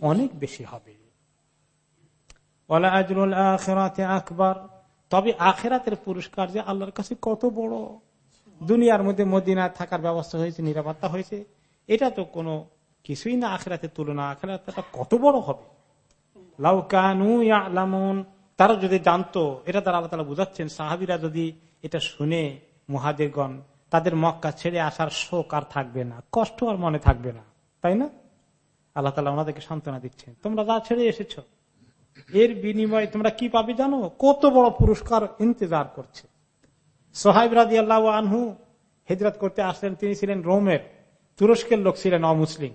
অনেক বেশি হবে। আকবর। তবে আখেরাতের পুরস্কার যে আল্লাহর কাছে কত বড়। দুনিয়ার মধ্যে মদিনায় থাকার ব্যবস্থা হয়েছে, নিরাপত্তা হয়েছে, এটা তো কোনো কিছুই না আখেরাতের তুলনা। আখেরাতটা কত বড় হবে। লাউকানু ইয়ালামুন। তারা যদি জানতো, এটা তারা আল্লাহ বুঝাচ্ছেন, সাহাবিরা যদি এটা শুনে মুহাজিরগণ তাদের মক্কা ছেড়ে আসার শোক আর থাকবে না, কষ্ট আর মনে থাকবে না, তাই না? আল্লাহ তালা ওনাদেরকে সান্ত্বনা দিচ্ছেন। তোমরা যা ছেড়ে এসেছ, এর বিনিময়ে তোমরা কি পাবে জানো? কত বড় পুরস্কার ইন্তজার করছে। সোহাইব রাজি আল্লাহ আনহু হিজরত করতে আসলেন, তিনি ছিলেন রোমের তুরস্কের লোক ছিলেন, অমুসলিম।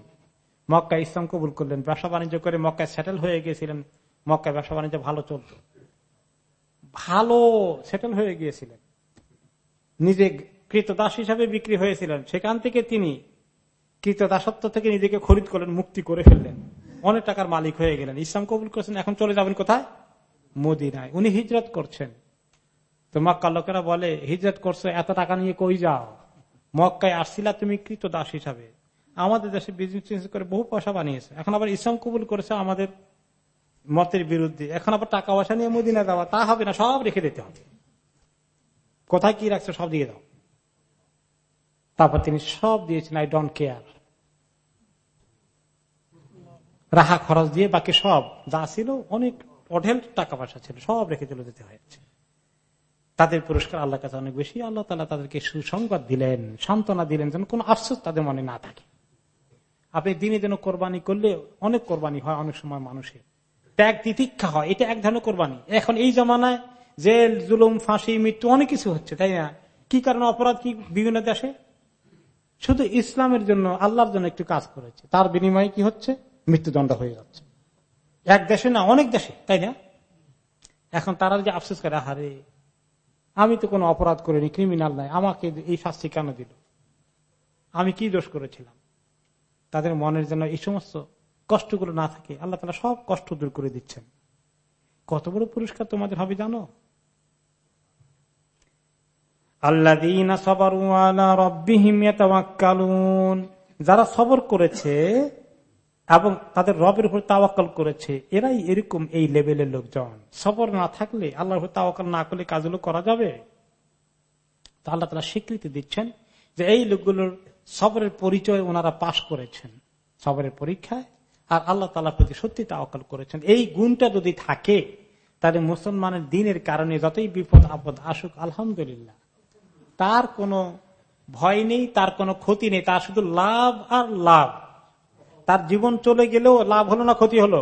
মক্কা ইসলাম কবুল করলেন, ব্যবসা বাণিজ্য করে মক্কায় সেটেল হয়ে গিয়েছিলেন, মক্কায় ব্যবসা বাণিজ্য ভালো চলত। ভালো সেটেল হয়ে গিয়েছিলেন। নিজে কৃতদাস হিসাবে বিক্রি হয়েছিলেন। সেখান থেকে তিনি কৃতদাসত্ব থেকে নিজেকে খরিদ করলেন, মুক্তি করে ফেললেন। অনেক টাকার মালিক হয়ে গেলেন। ইসলাম কবুল করছেন, এখন চলে যাবেন কোথায়? মদিনায়। উনি হিজরত করছেন। তো মক্কা লোকেরা বলে, হিজরত করছ, এত টাকা নিয়ে কই যাও? মক্কায় আসছিলা তুমি কৃত দাস হিসাবে। আমাদের দেশে বিজনেস করে বহু পয়সা বানিয়েছে। এখন আবার ইসলাম কবুল করেছে আমাদের মতের বিরুদ্ধে। এখন আবার টাকা পয়সা নিয়ে মদিনা দেওয়া তা হবে না, সব রেখে দিতে হবে। কোথায় কি রাখছে, সব দিয়ে দাও। তারপর তিনি সব দিয়েছেন আই ডোন্ট কেয়ার রাহা খরচ দিয়ে বাকি সব যা ছিল, অনেক অঢেল টাকা পয়সা ছিল, সব রেখে চলে যেতে হয়েছে। তাদের পুরস্কার আল্লাহ কাছে অনেক বেশি। আল্লাহ তালা তাদেরকে সুসংবাদ দিলেন, সান্ত্বনা দিলেন যেন কোন আফসোস তাদের মনে না থাকে। আপনি দিনে যেন কোরবানি করলে অনেক কোরবানি হয় অনেক সময় মানুষের। ত্যাগ তিতিক্ষা হয়, এটা এক ধরনের কোরবানি। এখন এই জমানায় জেল, জুলুম, ফাঁসি, মৃত্যু অনেক কিছু হচ্ছে, তাই না? কি কারণে অপরাধ কি বিভিন্ন দেশে? শুধু ইসলামের জন্য, আল্লাহর জন্য একটু কাজ করেছে। তার বিনিময়ে কি হচ্ছে? মৃত্যুদণ্ড হয়ে যাচ্ছে। এক দেশে না, অনেক দেশে, তাই না? এখন তারা যে আফসোস করে হারে আমি তো কোনো অপরাধ করিনি ক্রিমিনাল নাই, আমাকে এই শাস্তি কেন দিল? আমি কি দোষ করেছিলাম? তাদের মনের জন্য এই সমস্ত কষ্টগুলো না থাকে, আল্লাহ তালা সব কষ্ট দূর করে দিচ্ছেন। কত বড় পুরস্কার তোমাদের হবে জানো? যারা সবর করেছে এবং তাদের রবের উপর তাওয়াক্কাল করেছে, এরাই এরকম এই লেভেলের লোকজন। সবর না থাকলে আল্লাহর উপর না করলে কাজগুলো করা যাবে? তো আল্লাহ তালা স্বীকৃতি দিচ্ছেন যে এই লোকগুলোর সবরের পরিচয় ওনারা পাশ করেছেন, সবরের পরীক্ষায়। আর আল্লাহ তালার প্রতি সত্যি তাওয়াক্কাল করেছেন। এই গুণটা যদি থাকে, তাহলে মুসলমানের দিনের কারণে যতই বিপদ আপদ আসুক, আলহামদুলিল্লাহ। তার কোনো ভয় নেই তার কোনো ক্ষতি নেই তার শুধু লাভ আর লাভ। তার জীবন চলে গেলেও লাভ হলো না ক্ষতি হলো?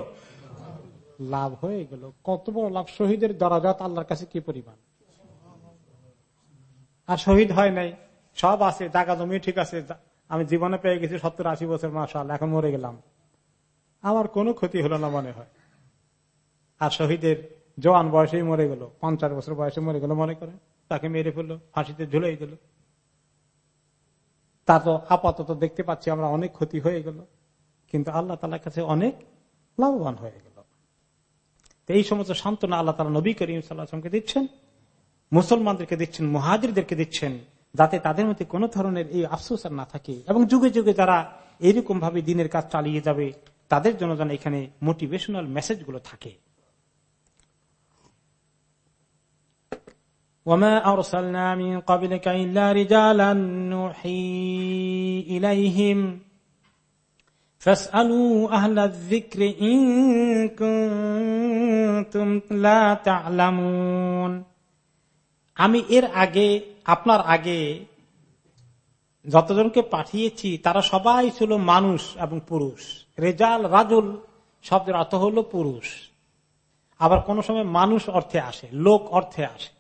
লাভ হয়ে গেল। কত বড় লাভ শহীদের দরাজাত আল্লাহর কাছে কি পরিমাণ? আর শহীদ হয় নাই সব আছে জায়গা জমি ঠিক আছে আমি জীবনে পেয়ে গেছি সত্তর আশি বছর মাসাল এখন মরে গেলাম। আমার কোনো ক্ষতি হলো না মনে হয়। আর শহীদের জওয়ান বয়সেই মরে গেল পঞ্চাশ বছর বয়সে মরে গেল মনে করে তাকে মেরে ফেলল ফাঁসিতে ঝুলেই দিল। তা তো আপাতত দেখতে পাচ্ছি আমরা অনেক ক্ষতি হয়ে গেল, কিন্তু আল্লাহ তালার কাছে অনেক লাভবান হয়ে গেল। এই সমস্ত সান্ত্বনা আল্লাহ তালা নবী করিম সাল্লাহামকে দিচ্ছেন, মুসলমানদেরকে দিচ্ছেন, মহাজিরদেরকে দিচ্ছেন, যাতে তাদের মধ্যে কোন ধরনের এই আফসোস আর না থাকে। এবং যুগে যুগে যারা এইরকম ভাবে দিনের কাজ চালিয়ে যাবে, তাদের জন্য যেন এখানে মোটিভেশনাল মেসেজগুলো থাকে। وما أرسلنا من قبلك إلا رجالا نوحي إليهم فاسألوا أهل الذكر إن كنتم لا تعلمون আমি এর আগে আপনার আগে যতজনকে পাঠিয়েছি তারা সবাই ছিল মানুষ এবং পুরুষ রেজাল রাজুল শব্দের অর্থ হল পুরুষ আবার কোন সময় মানুষ অর্থে আসে লোক অর্থে আসে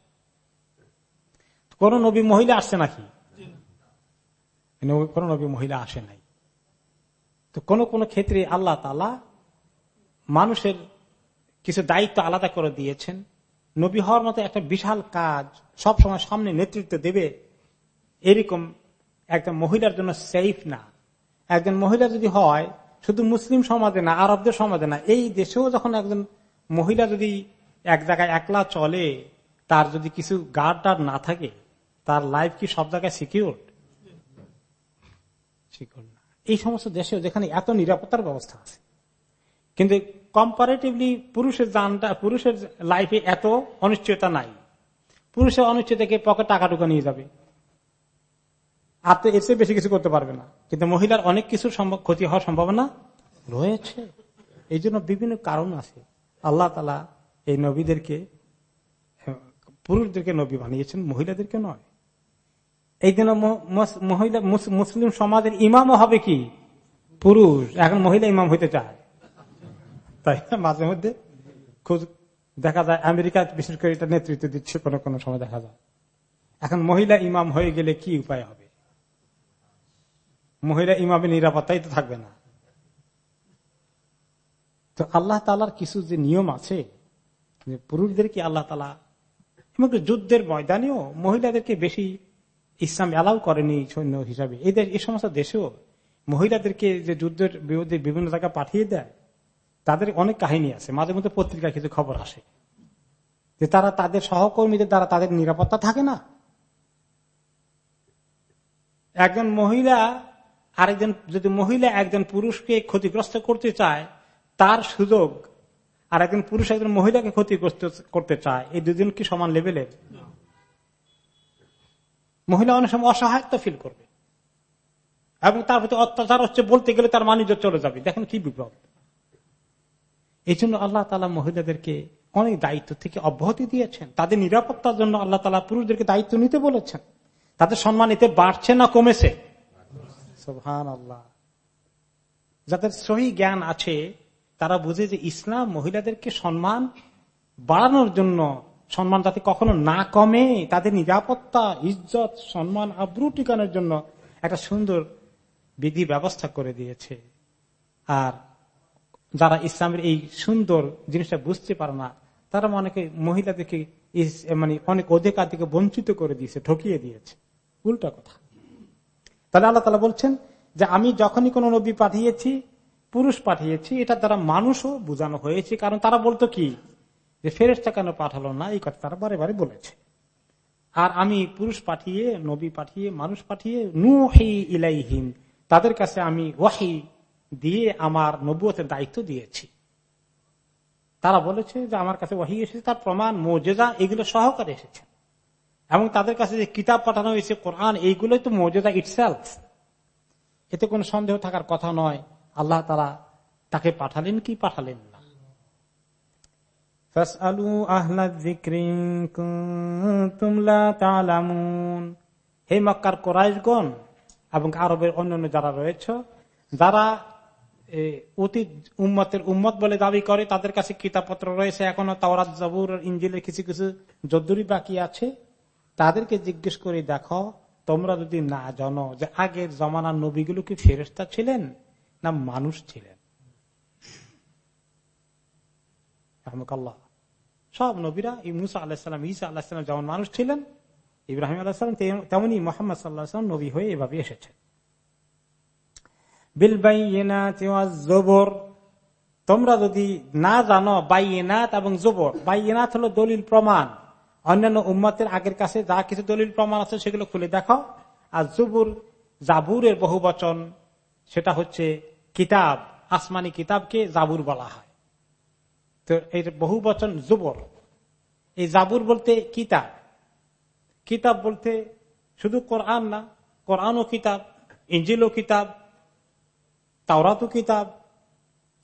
কোন নবী মহিলা আসছে নাকি? কোন নবী মহিলা আসে নাই। তো কোন কোন ক্ষেত্রে আল্লাহ তালা মানুষের কিছু দায়িত্ব আলাদা করে দিয়েছেন। নবী হওয়ার মতো একটা বিশাল কাজ সব সময় সামনে নেতৃত্ব দেবে এরকম একজন মহিলার জন্য সেফ না। একজন মহিলা যদি হয়, শুধু মুসলিম সমাজে না, আরবদের সমাজে না, এই দেশেও যখন একজন মহিলা যদি এক জায়গায় একলা চলে, তার যদি কিছু গার্ড না থাকে তার লাইফ কি সব জায়গায় সিকিউর সিকিউর না। এই সমস্ত দেশে যেখানে এত নিরাপত্তার ব্যবস্থা আছে। কিন্তু কম্পারেটিভলি পুরুষের জানটা, পুরুষের লাইফে এত অনিশ্চয়তা নাই। পুরুষের অনিশ্চয়তাকে পকেট টাকা টুকা নিয়ে যাবে। আর তো এর বেশি কিছু করতে পারবে না। কিন্তু মহিলার অনেক কিছুর ক্ষতি হওয়ার সম্ভাবনা রয়েছে। এই জন্য বিভিন্ন কারণ আছে। আল্লাহ তালা এই নবীদেরকে, পুরুষদেরকে নবী বানিয়েছেন, মহিলাদেরকে নয়। এই জন্য মহিলা মুসলিম সমাজের ইমামও হবে কি? পুরুষ। এখন মহিলা ইমাম হইতে চায়। তাই মাঝে মধ্যে খুব দেখা যায় আমেরিকা বিশেষ করে এটা নেতৃত্ব দিচ্ছে, কোন কোন সময় দেখা যায়। এখন মহিলা ইমাম হয়ে গেলে কি উপায় হবে? মহিলা ইমামের নিরাপত্তাই তো থাকবে না। তো আল্লাহ তালার কিছু যে নিয়ম আছে, যে পুরুষদেরকে আল্লাহ তালা এবং যুদ্ধের ময়দানেও মহিলাদেরকে বেশি ইসলাম অ্যালাউ করেনি সৈন্য হিসাবে। এই এই সমস্ত দেশেও মহিলাদেরকে যে যুদ্ধের বিরুদ্ধে বিভিন্ন জায়গায় পাঠিয়ে দেয়, তাদের অনেক কাহিনী আছে। মাঝে মধ্যে পত্রিকায় কিছু খবর আসে। যে তারা তাদের সহকর্মীদের দ্বারা তাদের নিরাপত্তা থাকে না। একজন মহিলা আরেকজন, যদি মহিলা একজন পুরুষকে ক্ষতিগ্রস্ত করতে চায়, তার সুযোগ আর একজন পুরুষ একজন মহিলাকে ক্ষতিগ্রস্ত করতে চায়, এই দুজন কি সমান লেভেলের মহিলা অনেক সময় অসহায়ত্ব ফিল করবে। এবং তার প্রতি অত্যাচার হচ্ছে বলতে গেলে তার মানিজ্য চলে যাবে। দেখেন কি বিপ্লব এই জন্য আল্লাহ তালা মহিলাদেরকে অনেক দায়িত্ব থেকে অব্যাহতি দিয়েছেন। তাদের নিরাপত্তার জন্য আল্লাহ তালা পুরুষদেরকে দায়িত্ব নিতে বলেছেন। তাদের সম্মান এতে বাড়ছে না কমেছে? আল্লাহ যাদের সহি জ্ঞান আছে, তারা বুঝে যে ইসলাম মহিলাদেরকে সম্মান বাড়ানোর জন্য সম্মান যাতে কখনো না কমে, তাদের নিরাপত্তা, ইজ্জত, সম্মান আব্রু টিকানোর জন্য একটা সুন্দর বিধি ব্যবস্থা করে দিয়েছে। আর যারা ইসলামের এই সুন্দর জিনিসটা বুঝতে পারে না, তারা অনেকে মহিলাদেরকে মানে অনেক অধিকার থেকে বঞ্চিত করে দিয়েছে, ঠকিয়ে দিয়েছে। উল্টা কথা। তাহলে আল্লাহ তালা বলছেন যে, আমি যখনই কোন নবী পাঠিয়েছি, পুরুষ পাঠিয়েছি এটা দ্বারা মানুষও বোঝানো হয়েছে। কারণ তারা বলতো কি যে ফেরেস্তা কেন পাঠালো না, এই কথা তারা বারে বারে বলেছে। আর আমি পুরুষ পাঠিয়ে, নবী পাঠিয়ে, মানুষ পাঠিয়ে নুহি ইলাইহিম, তাদের কাছে আমি ওয়াহি দিয়ে আমার নবুয়তের দায়িত্ব দিয়েছি। তারা বলেছে যে আমার কাছে ওয়াহি এসেছে, তার প্রমাণ মর্যাদা এগুলো সহকারে এসেছে। এবং তাদের কাছে যে কিতাব পাঠানো হয়েছে, কোরআন, এইগুলোই তো মৌজেদা ইটসেলফ এতে কোনো সন্দেহ থাকার কথা নয়, আল্লাহ তারা তাকে পাঠালেন কি পাঠালেন না। হে মক্কার কোরআশগণ এবং আরবের অন্যান্য যারা রয়েছে, যারা অতীত উম্মতের উম্মত বলে দাবি করে, তাদের কাছে কিতাবপত্র রয়েছে। এখনও তাওরাত, জবুর ইঞ্জিলের কিছু কিছু যদ্দুরি বাকি আছে। তাদেরকে জিজ্ঞেস করে, দেখো, তোমরা যদি না জানো যে আগের জমানার নবীগুলো কি ফেরস্তা ছিলেন না মানুষ ছিলেন? সব নবীরা মুসা আল্লাহাম ইসা আল্লাহাম যেমন মানুষ ছিলেন, ইব্রাহিম আল্লাহাম তেমনি মোহাম্মদ সাল্লাহাম নবী হয়ে এভাবে এসেছেন। জবর। তোমরা যদি না জানো, বাইনাত এবং জবর, বাইনাত হলো দলিল প্রমাণ। অন্যান্য উম্মতের আগের কাছে যা কিছু দলিল প্রমাণ আছে সেগুলো খুলে দেখো। আর জুবুর জাবুরের বহু বচন সেটা হচ্ছে কিতাব, আসমানি কিতাবকে জাবুর বলা হয়। তো এর বহু বচন জুবর। এই জাবুর বলতে কিতাব। কিতাব বলতে শুধু কোরআন না কোরআন ও কিতাব ইঞ্জিল ও কিতাব, তাওরাতও কিতাব,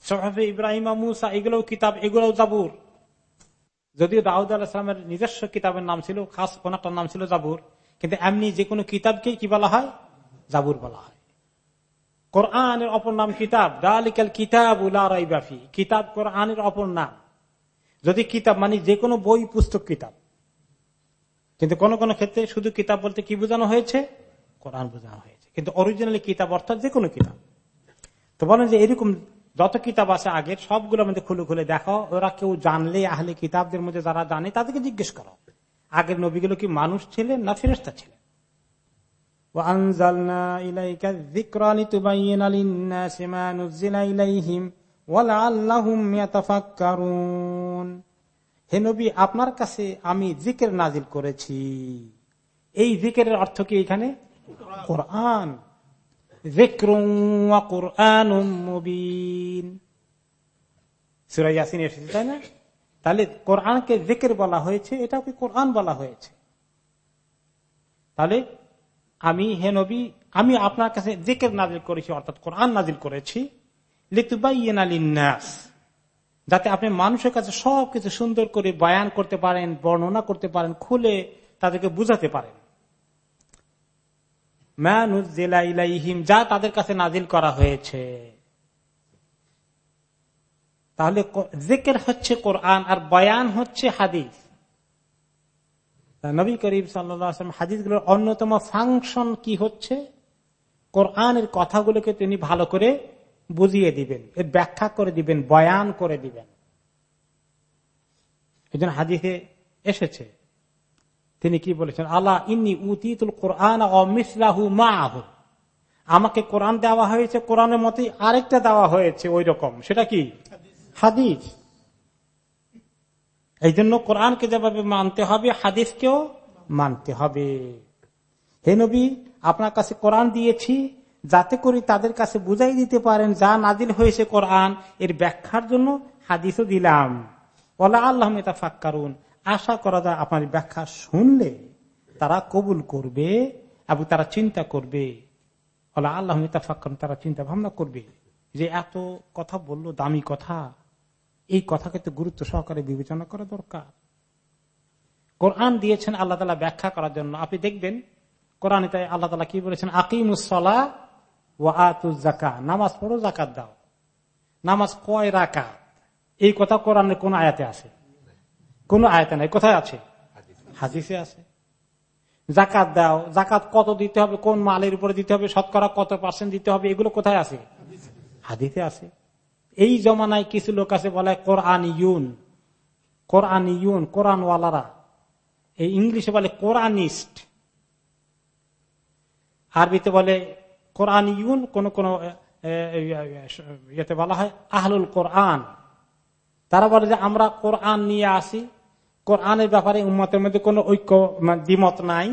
সহাফে ইব্রাহিম, মুসা, এগুলোও কিতাব, এগুলোও জাবুর। যদিও দাউদ আলাহামের নিজস্ব কিতাবের নাম ছিল, খাস কোনটার নাম ছিল জাবুর, কিন্তু এমনি যে কোনো কিতাবকে কি বলা হয়? জাবুর বলা হয়। কোরআনের অপর নাম কিতাব দালিকাল কিতাব উলারাইবাফি কিতাব কোরআনের অপর নাম যদি কিতাব মানে যে কোনো বই পুস্তক কিতাব কিন্তু কোন কোন ক্ষেত্রে শুধু কিতাব বলতে কি বোঝানো হয়েছে কোরআন বোঝানো হয়েছে কিন্তু অরিজিনালি কিতাব অর্থাৎ যে কোনো কিতাব তো বলেন যে এরকম যত কিতাব আছে আগের সবগুলো মধ্যে খুলে খুলে দেখো ওরা কেউ জানলে আহলে কিতাবদের মধ্যে যারা জানে তাদেরকে জিজ্ঞেস করো আগের নবীগুলো কি মানুষ ছিলেন না ফেরেস্তা ছিলেন নবী, আপনার কাছে আমি জিকের নাজিল করেছি। এই জিকের অর্থ কি এখানে? কোরআন। সুরাইয়াসিন এসেছে, তাই না? তাহলে কোরআনকে জেকের বলা হয়েছে এটাও কি কোরআন বলা হয়েছে। তাহলে আমি, হে নবী, আমি আপনার কাছে জেকের নাজিল করেছি, অর্থাৎ কোরআন নাজিল করেছি। যাতে আপনি মানুষের কাছে সবকিছু সুন্দর করে বয়ান করতে পারেন, বর্ণনা করতে পারেন, খুলে তাদেরকে বুঝাতে পারেন। ইলাইহিম, যা তাদের কাছে নাজিল করা হয়েছে। তাহলে জেকের হচ্ছে কোরআন আর বয়ান হচ্ছে হাদিস। নবী করিম সাল্লাম হাদিসগুলোর অন্যতম ফাংশন কি হচ্ছে? কোরআনের কথাগুলোকে তিনি ভালো করে বুঝিয়ে দিবেন, এর ব্যাখ্যা করে দিবেন, বয়ান করে দিবেন। এই জন্য হাদিসে এসেছে, তিনি কি বলেছেন? আল্লাহ ইন্নি উতিতুল কোরআন অমিসলাহু মাহ আমাকে কোরআন দেওয়া হয়েছে, কোরআনের মতে আরেকটা দেওয়া হয়েছে ওই রকম সেটা কি? হাদিস। এই জন্য কোরআনকে যেভাবে মানতে হবে, হাদিসকেও মানতে হবে। হে নবী, আপনার কাছে কোরআন দিয়েছি, যাতে করে তাদের কাছে বুঝাই দিতে পারেন যা নাজিল হয়েছে কোরআন, এর ব্যাখ্যার জন্য হাদিসও দিলাম। ওলা আল্লাহ মেতা ফাক্কারুন আশা করা যায় আপনার ব্যাখ্যা শুনলে তারা কবুল করবে এবং তারা চিন্তা করবে। ওলা আল্লাহ মেতা তারা চিন্তা ভাবনা করবে যে এত কথা বলল, দামি কথা। এই কথাকে তো গুরুত্ব সহকারে বিবেচনা করা দরকার। কোরআন দিয়েছেন আল্লাহ তালা ব্যাখ্যা করার জন্য। আপনি দেখবেন কোরআনে তাই আল্লাহ তালা কি বলেছেন? আকিমুসলা ও আতুল জাকা নামাজ পড়ো জাকাত দাও। নামাজ কয় রাকাত? এই কথা কোরআনের কোন আয়াতে আছে? কোন আয়াতে নাই। কোথায় আছে? হাদিসে আছে। জাকাত দাও। জাকাত কত দিতে হবে? কোন মালের উপরে দিতে হবে? শতকরা কত পার্সেন্ট দিতে হবে? এগুলো কোথায় আছে? হাদিসে আছে। এই জমানায় কিছু লোক আছে বলে কোরআন ইউন কোরআন ইউন কোরআনওয়ালারা। এই ইংলিশে বলে কোরআনিস্ট। আরবিতে বলে কোরআন ইউন কোন কোন ইয়েতে বলা হয় আহলুল কোরআন। তারা বলে যে আমরা কোরআন নিয়ে আসি। কোরআনের ব্যাপারে উম্মতের মধ্যে কোন ঐক্য দ্বিমত নাই।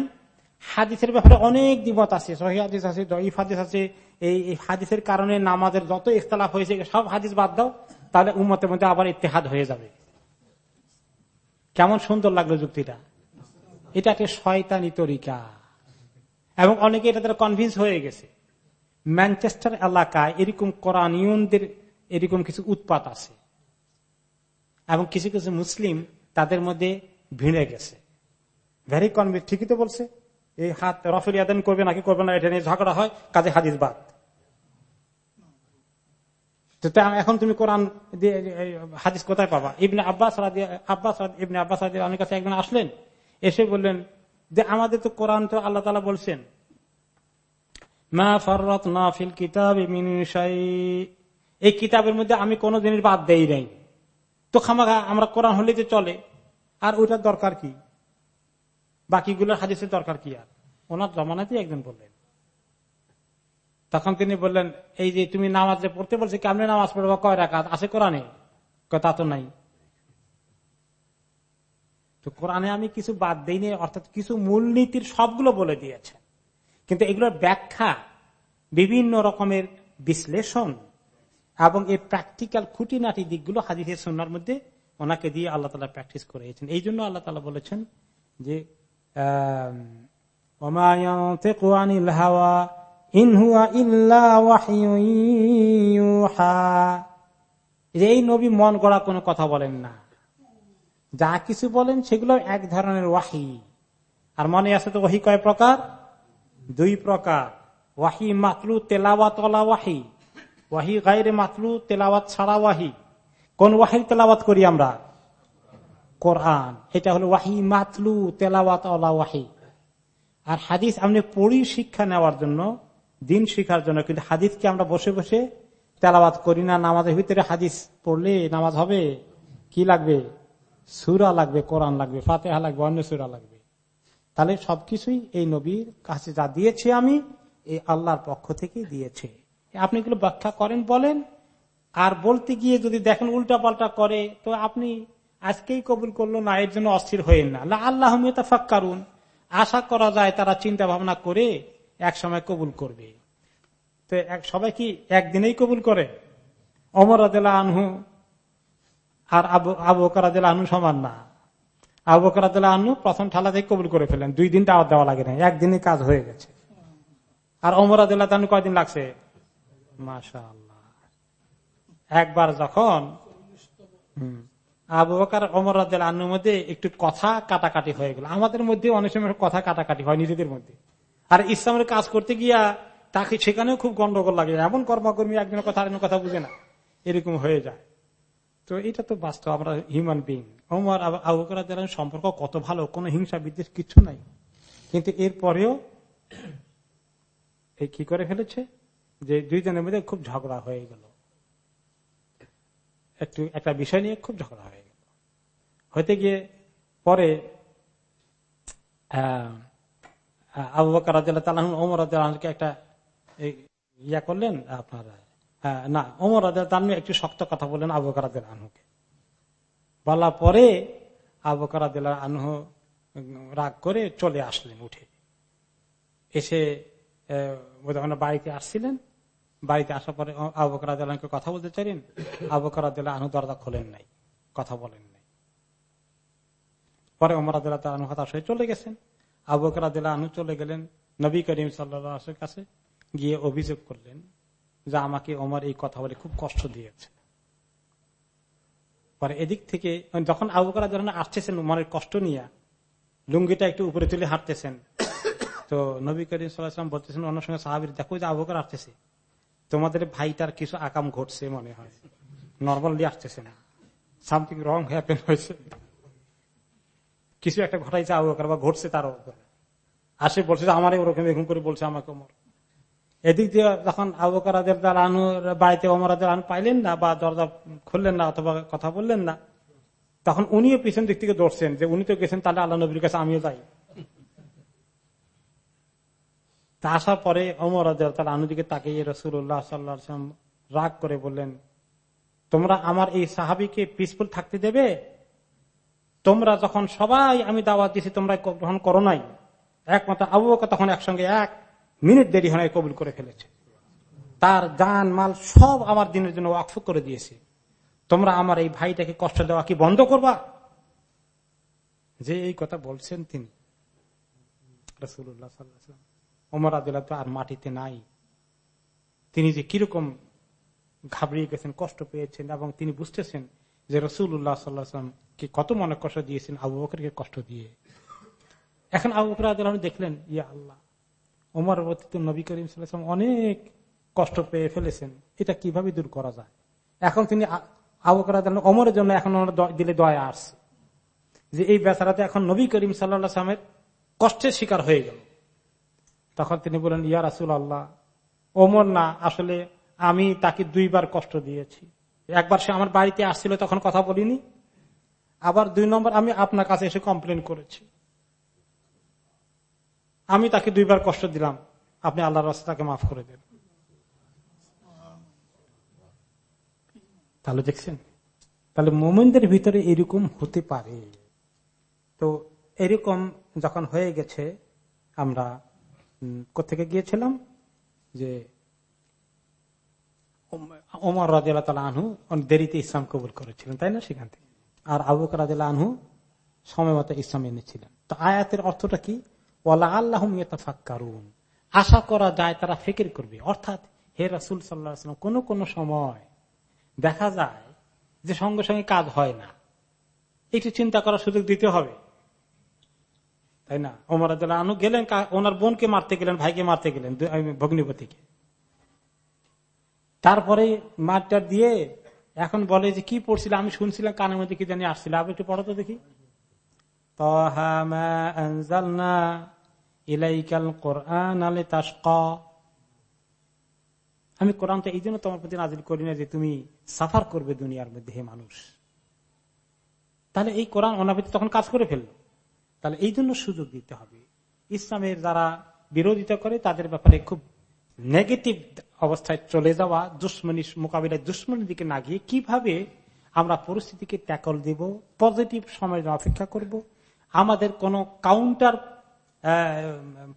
হাদিসের ব্যাপারে অনেক দ্বিমত আছে। সহি হাদিস আছে হাদিস আছে এই হাদিসের কারণে নামাজের যত ইখতলাফ হয়েছে, সব হাদিস বাদ দাও, তাহলে উম্মতের মধ্যে আবার ইতিহাদ হয়ে যাবে। কেমন সুন্দর লাগল যুক্তিটা। এটা একটা শয়তানি তরিকা। এবং অনেকে এটা তারা কনভিন্স হয়ে গেছে। ম্যানচেস্টার এলাকায় এরকম কোরআনিয়নদের এরকম কিছু উৎপাত আছে। এবং কিছু কিছু মুসলিম তাদের মধ্যে ভিড়ে গেছে। ভেরি কনভিন্স ঠিকই তো বলছে। এই হাত রফেল ইয়াদান করবে নাকি করবে না, এটা নিয়ে ঝগড়া হয়, কাজে হাদিস বাদ। এখন তুমি কোরআন হাদিস কোথায় পাবা? ইবনে আব্বাস আব্বাস ইবনে আব্বাস অনেক কাছে একজন আসলেন, এসে বললেন যে আমাদের তো কোরআন তো আল্লাহ তালা বলছেন, মা ফরত না ফিল কিতাব এই কিতাবের মধ্যে আমি কোনো জিনিস বাদ দেই নাই। তো খামাখা, আমরা কোরআন হলে যে চলে, আর ওইটার দরকার কি? বাকিগুলোর হাদিসের দরকার কি আর? ওনার জমানাতেই একজন বললেন। তখন তিনি বললেন, এই যে তুমি নামাজে পড়তে বলছি, কেমনে নামাজ পড়ব? কয় রাখাত আছে কোরআনে? তা তো নাই। তো কোরআনে আমি কিছু বাদ দিইনি, অর্থাৎ কিছু মূলনীতির সবগুলো বলে দিয়েছে। কিন্তু এগুলোর ব্যাখ্যা বিভিন্ন রকমের বিশ্লেষণ এবং এই প্র্যাকটিক্যাল খুঁটিনাটি দিকগুলো হাদিসের সন্ন্যার মধ্যে ওনাকে দিয়ে আল্লাহ তালা প্র্যাকটিস করেছেন এই জন্য আল্লাহ তালা বলেছেন যে এই নবী মন গড়া কোনো কথা বলেন না। যা কিছু বলেন সেগুলো এক ধরনের ওয়াহি। আর মনে আছে তো ওয়াহি কয় প্রকার? দুই প্রকার। ওয়াহি মাতলু তেলাওয়াত ওয়াহি। ওয়াহি গাইরে মাতলু তেলাওয়াত ছাড়া ওয়াহি। কোন ওয়াহির তেলাওয়াত করি আমরা? কোরআন। এটা হলো ওয়াহি মাতলু তেলাওয়াত ওয়াহি। আর হাদিস আপনি পড়ি শিক্ষা নেওয়ার জন্য দিন শিখার জন্য। কিন্তু হাদিসকে আমরা বসে বসে তেলাবাদ করি না। নামাজের ভিতরে হাদিস পড়লে নামাজ হবে। কি লাগবে? সুরা লাগবে, কোরআন লাগবে, ফাতেহা লাগবে, অন্য সুরা লাগবে। তাহলে সবকিছুই এই নবীর কাছে যা দিয়েছি আমি এই আল্লাহর পক্ষ থেকে দিয়েছে। আপনি এগুলো ব্যাখ্যা করেন, বলেন। আর বলতে গিয়ে যদি দেখেন উল্টা পাল্টা করে, তো আপনি আজকেই কবুল করল না, এর জন্য অস্থির হয়েন না। আল্লাহ ফাক্কারুন আশা করা যায় তারা চিন্তা ভাবনা করে এক সময় কবুল করবে। তো সবাই কি একদিনেই কবুল করে? অমর আদেলা আনহু আর আবু আবু আনু সমান না। আবু করাদিল আনু প্রথম ঠালা থেকে কবুল করে ফেলেন দুই দিন দাওয়াত দেওয়া লাগে না একদিনই কাজ হয়ে গেছে। আর অমর আদিল্লাহ তানু কয়দিন লাগছে? মাসা একবার যখন আবু বকার অমর আনুর মধ্যে একটু কথা কাটাকাটি হয়ে গেল। আমাদের মধ্যে অনেক সময় কথা কাটাকাটি হয়, নিজেদের মধ্যে। আর ইসলামের কাজ করতে গিয়া তাকে সেখানেও খুব গন্ডগোল লাগে। এমন কর্মকর্মী একজনের কথা আরেকজনের কথা বুঝে না। এরকম হয়ে যায়। তো এটা তো বাস্তব, আমরা হিউম্যান বিং ওমর আবুকরা সম্পর্ক কত ভালো, কোনো হিংসা বিদ্বেষ কিছু নাই। কিন্তু এরপরেও এই কি করে ফেলেছে? যে দুইজনের মধ্যে খুব ঝগড়া হয়ে গেল। একটু, একটা বিষয় নিয়ে খুব ঝগড়া হয়ে গেল। হইতে গিয়ে পরে আবু বকর ওমর রাজকে একটা ইয়া করলেন, আপনার না, ওমর রাজা একটু শক্ত কথা বললেন আবু বকর আনহুকে। বলার পরে আবু বকর আনহু রাগ করে চলে আসলেন উঠে। এসে বাড়িতে আসছিলেন, বাড়িতে আসার পরে আবকরা দিলাকে কথা বলতে চাইলেন আবকরা দিলা আনু দরজা খোলেন নাই, কথা বলেন নাই। পরে আদাল্লাহ আনু হতাশ হয়ে চলে গেছেন। আবকরা দিলা আনু চলে গেলেন নবী করিম সাল্লার কাছে, গিয়ে অভিযোগ করলেন যে আমাকে ওমর এই কথা বলে খুব কষ্ট দিয়েছে। পরে এদিক থেকে যখন আবুকরা যখন আসতেছেন উমারের কষ্ট নিয়ে, লুঙ্গিটা একটু উপরে তুলে হাঁটতেছেন, তো নবী করিম সাল্লাম বলতেছেন অন্য সঙ্গে সাহাবির, দেখো যে আবুকার আসতেছে, তোমাদের ভাইটার কিছু আকাম ঘটছে মনে হয়, নর্মালি আসতেছে না সামথিং রং হ্যাপেন হয়েছে। কিছু একটা ঘটাইছে আবুকার বা ঘটছে তার আসে বলছে আমার ওরকম, এরকম করে বলছে আমাকে ওমর। এদিক দিয়ে যখন আবুকারাদের আনুর বাড়িতে ওমরাদের আনু পাইলেন না বা দরজা খুললেন না অথবা কথা বললেন না, তখন উনিও পিছন দিক থেকে দৌড়ছেন যে উনি তো গেছেন, তাহলে আল্লাহ নবীর কাছে আমিও যাই। তা আসার পরে অমর তার আনুদিকে তাকিয়ে রসুল্লাহ সাল্লাম রাগ করে বললেন, তোমরা আমার এই সাহাবিকে পিসফুল থাকতে দেবে? তোমরা যখন সবাই আমি দাওয়াত দিছি তোমরা গ্রহণ করো নাই। একমাত্র আবু তখন একসঙ্গে এক মিনিট দেরি হয় কবুল করে ফেলেছে। তার গান মাল সব আমার দিনের জন্য ওয়াকফ করে দিয়েছে। তোমরা আমার এই ভাইটাকে কষ্ট দেওয়া কি বন্ধ করবা? যে এই কথা বলছেন তিনি। ওমর তো আর মাটিতে নাই। তিনি যে কীরকম ঘাবড়িয়ে গেছেন, কষ্ট পেয়েছেন এবং তিনি বুঝতেছেন যে রসুল্লাহ সাল্লাহাম কে কত মনে কষ্ট দিয়েছেন, আবু বকরকে কষ্ট দিয়ে। এখন আবু বকর আদিল্লাহ দেখলেন, ইয়া আল্লাহ, ওমর নবী করিম সাল্লাম অনেক কষ্ট পেয়ে ফেলেছেন। এটা কীভাবে দূর করা যায়? এখন তিনি আবু বকর অমরের জন্য এখন দিলে দয়া আসছে। যে এই বেচারাতে এখন নবী করিম সাল্লাহ সালামের কষ্টের শিকার হয়ে গেল। তখন তিনি বলেন ইয়া রাসুল আল্লাহ ওমর না, আসলে আমি তাকে দুইবার কষ্ট দিয়েছি। একবার সে আমার বাড়িতে আসছিল, তখন কথা বলিনি। আবার দুই নম্বর, আমি আপনার কাছে এসে কমপ্লেন করেছি। আমি তাকে দুইবার কষ্ট দিলাম। আপনি আল্লাহর রাস্তা তাকে মাফ করে দেন। তাহলে দেখছেন, তাহলে মোমেনদের ভিতরে এরকম হতে পারে। তো এরকম যখন হয়ে গেছে, আমরা কোথেকে গিয়েছিলাম? যে ওমর রাজিয়াল আনহু অনেক দেরিতে ইসলাম কবুল করেছিলেন, তাই না সেখান থেকে? আর আবু রাজিয়াল আনহু সময় মতো ইসলাম এনেছিলেন। তো আয়াতের অর্থটা কি? ওলা আল্লাহ ফাক্কারুন আশা করা যায় তারা ফিকির করবে। অর্থাৎ হে রাসুল সাল্লাম কোন কোন সময় দেখা যায় যে সঙ্গে সঙ্গে কাজ হয় না। একটু চিন্তা করার সুযোগ দিতে হবে। তাই না? ওমর আনহু গেলেন ওনার বোনকে মারতে গেলেন, ভাইকে মারতে গেলেন ভগ্নিপতিকে। তারপরে মারটা দিয়ে এখন বলে যে কি পড়ছিল? আমি শুনছিলাম কানের মধ্যে কি জানি আসছিল। আবার একটু পড়ো তো দেখি। আমি কোরআনটা এই জন্য তোমার প্রতি নাজিল করি না যে তুমি সাফার করবে দুনিয়ার মধ্যে, হে মানুষ। তাহলে এই কোরআন অনাবৃত্তি তখন কাজ করে ফেলল। তাহলে এই জন্য সুযোগ দিতে হবে। ইসলামের যারা বিরোধিতা করে, তাদের ব্যাপারে খুব নেগেটিভ অবস্থায় চলে যাওয়া দুশ্মনী মোকাবিলায় দুশ্মনীর দিকে না গিয়ে কীভাবে আমরা পরিস্থিতিকে ট্যাকল দিব, পজিটিভ জন্য অপেক্ষা করব? আমাদের কোন কাউন্টার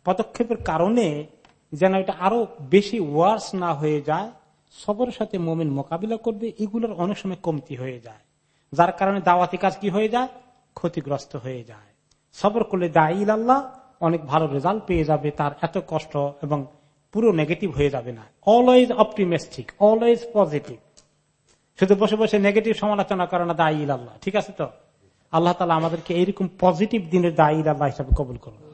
পদক্ষেপের কারণে যেন এটা আরও বেশি ওয়ার্স না হয়ে যায়, সবরের সাথে মোমেন মোকাবিলা করবে, এগুলোর অনেক সময় কমতি হয়ে যায়। যার কারণে দাওয়াতি কাজ কি হয়ে যায়? ক্ষতিগ্রস্ত হয়ে যায়। সবর করলে দায়ী আল্লাহ অনেক ভালো রেজাল্ট পেয়ে যাবে তার এত কষ্ট এবং পুরো নেগেটিভ হয়ে যাবে না। অলওয়েজ অপটিমিস্টিক অলওয়েজ পজিটিভ শুধু বসে বসে নেগেটিভ সমালোচনা করে না দায়ী ঠিক আছে তো? আল্লাহ তালা আমাদেরকে এইরকম পজিটিভ দিনের দায়ী আল্লাহ হিসাবে কবুল করুন।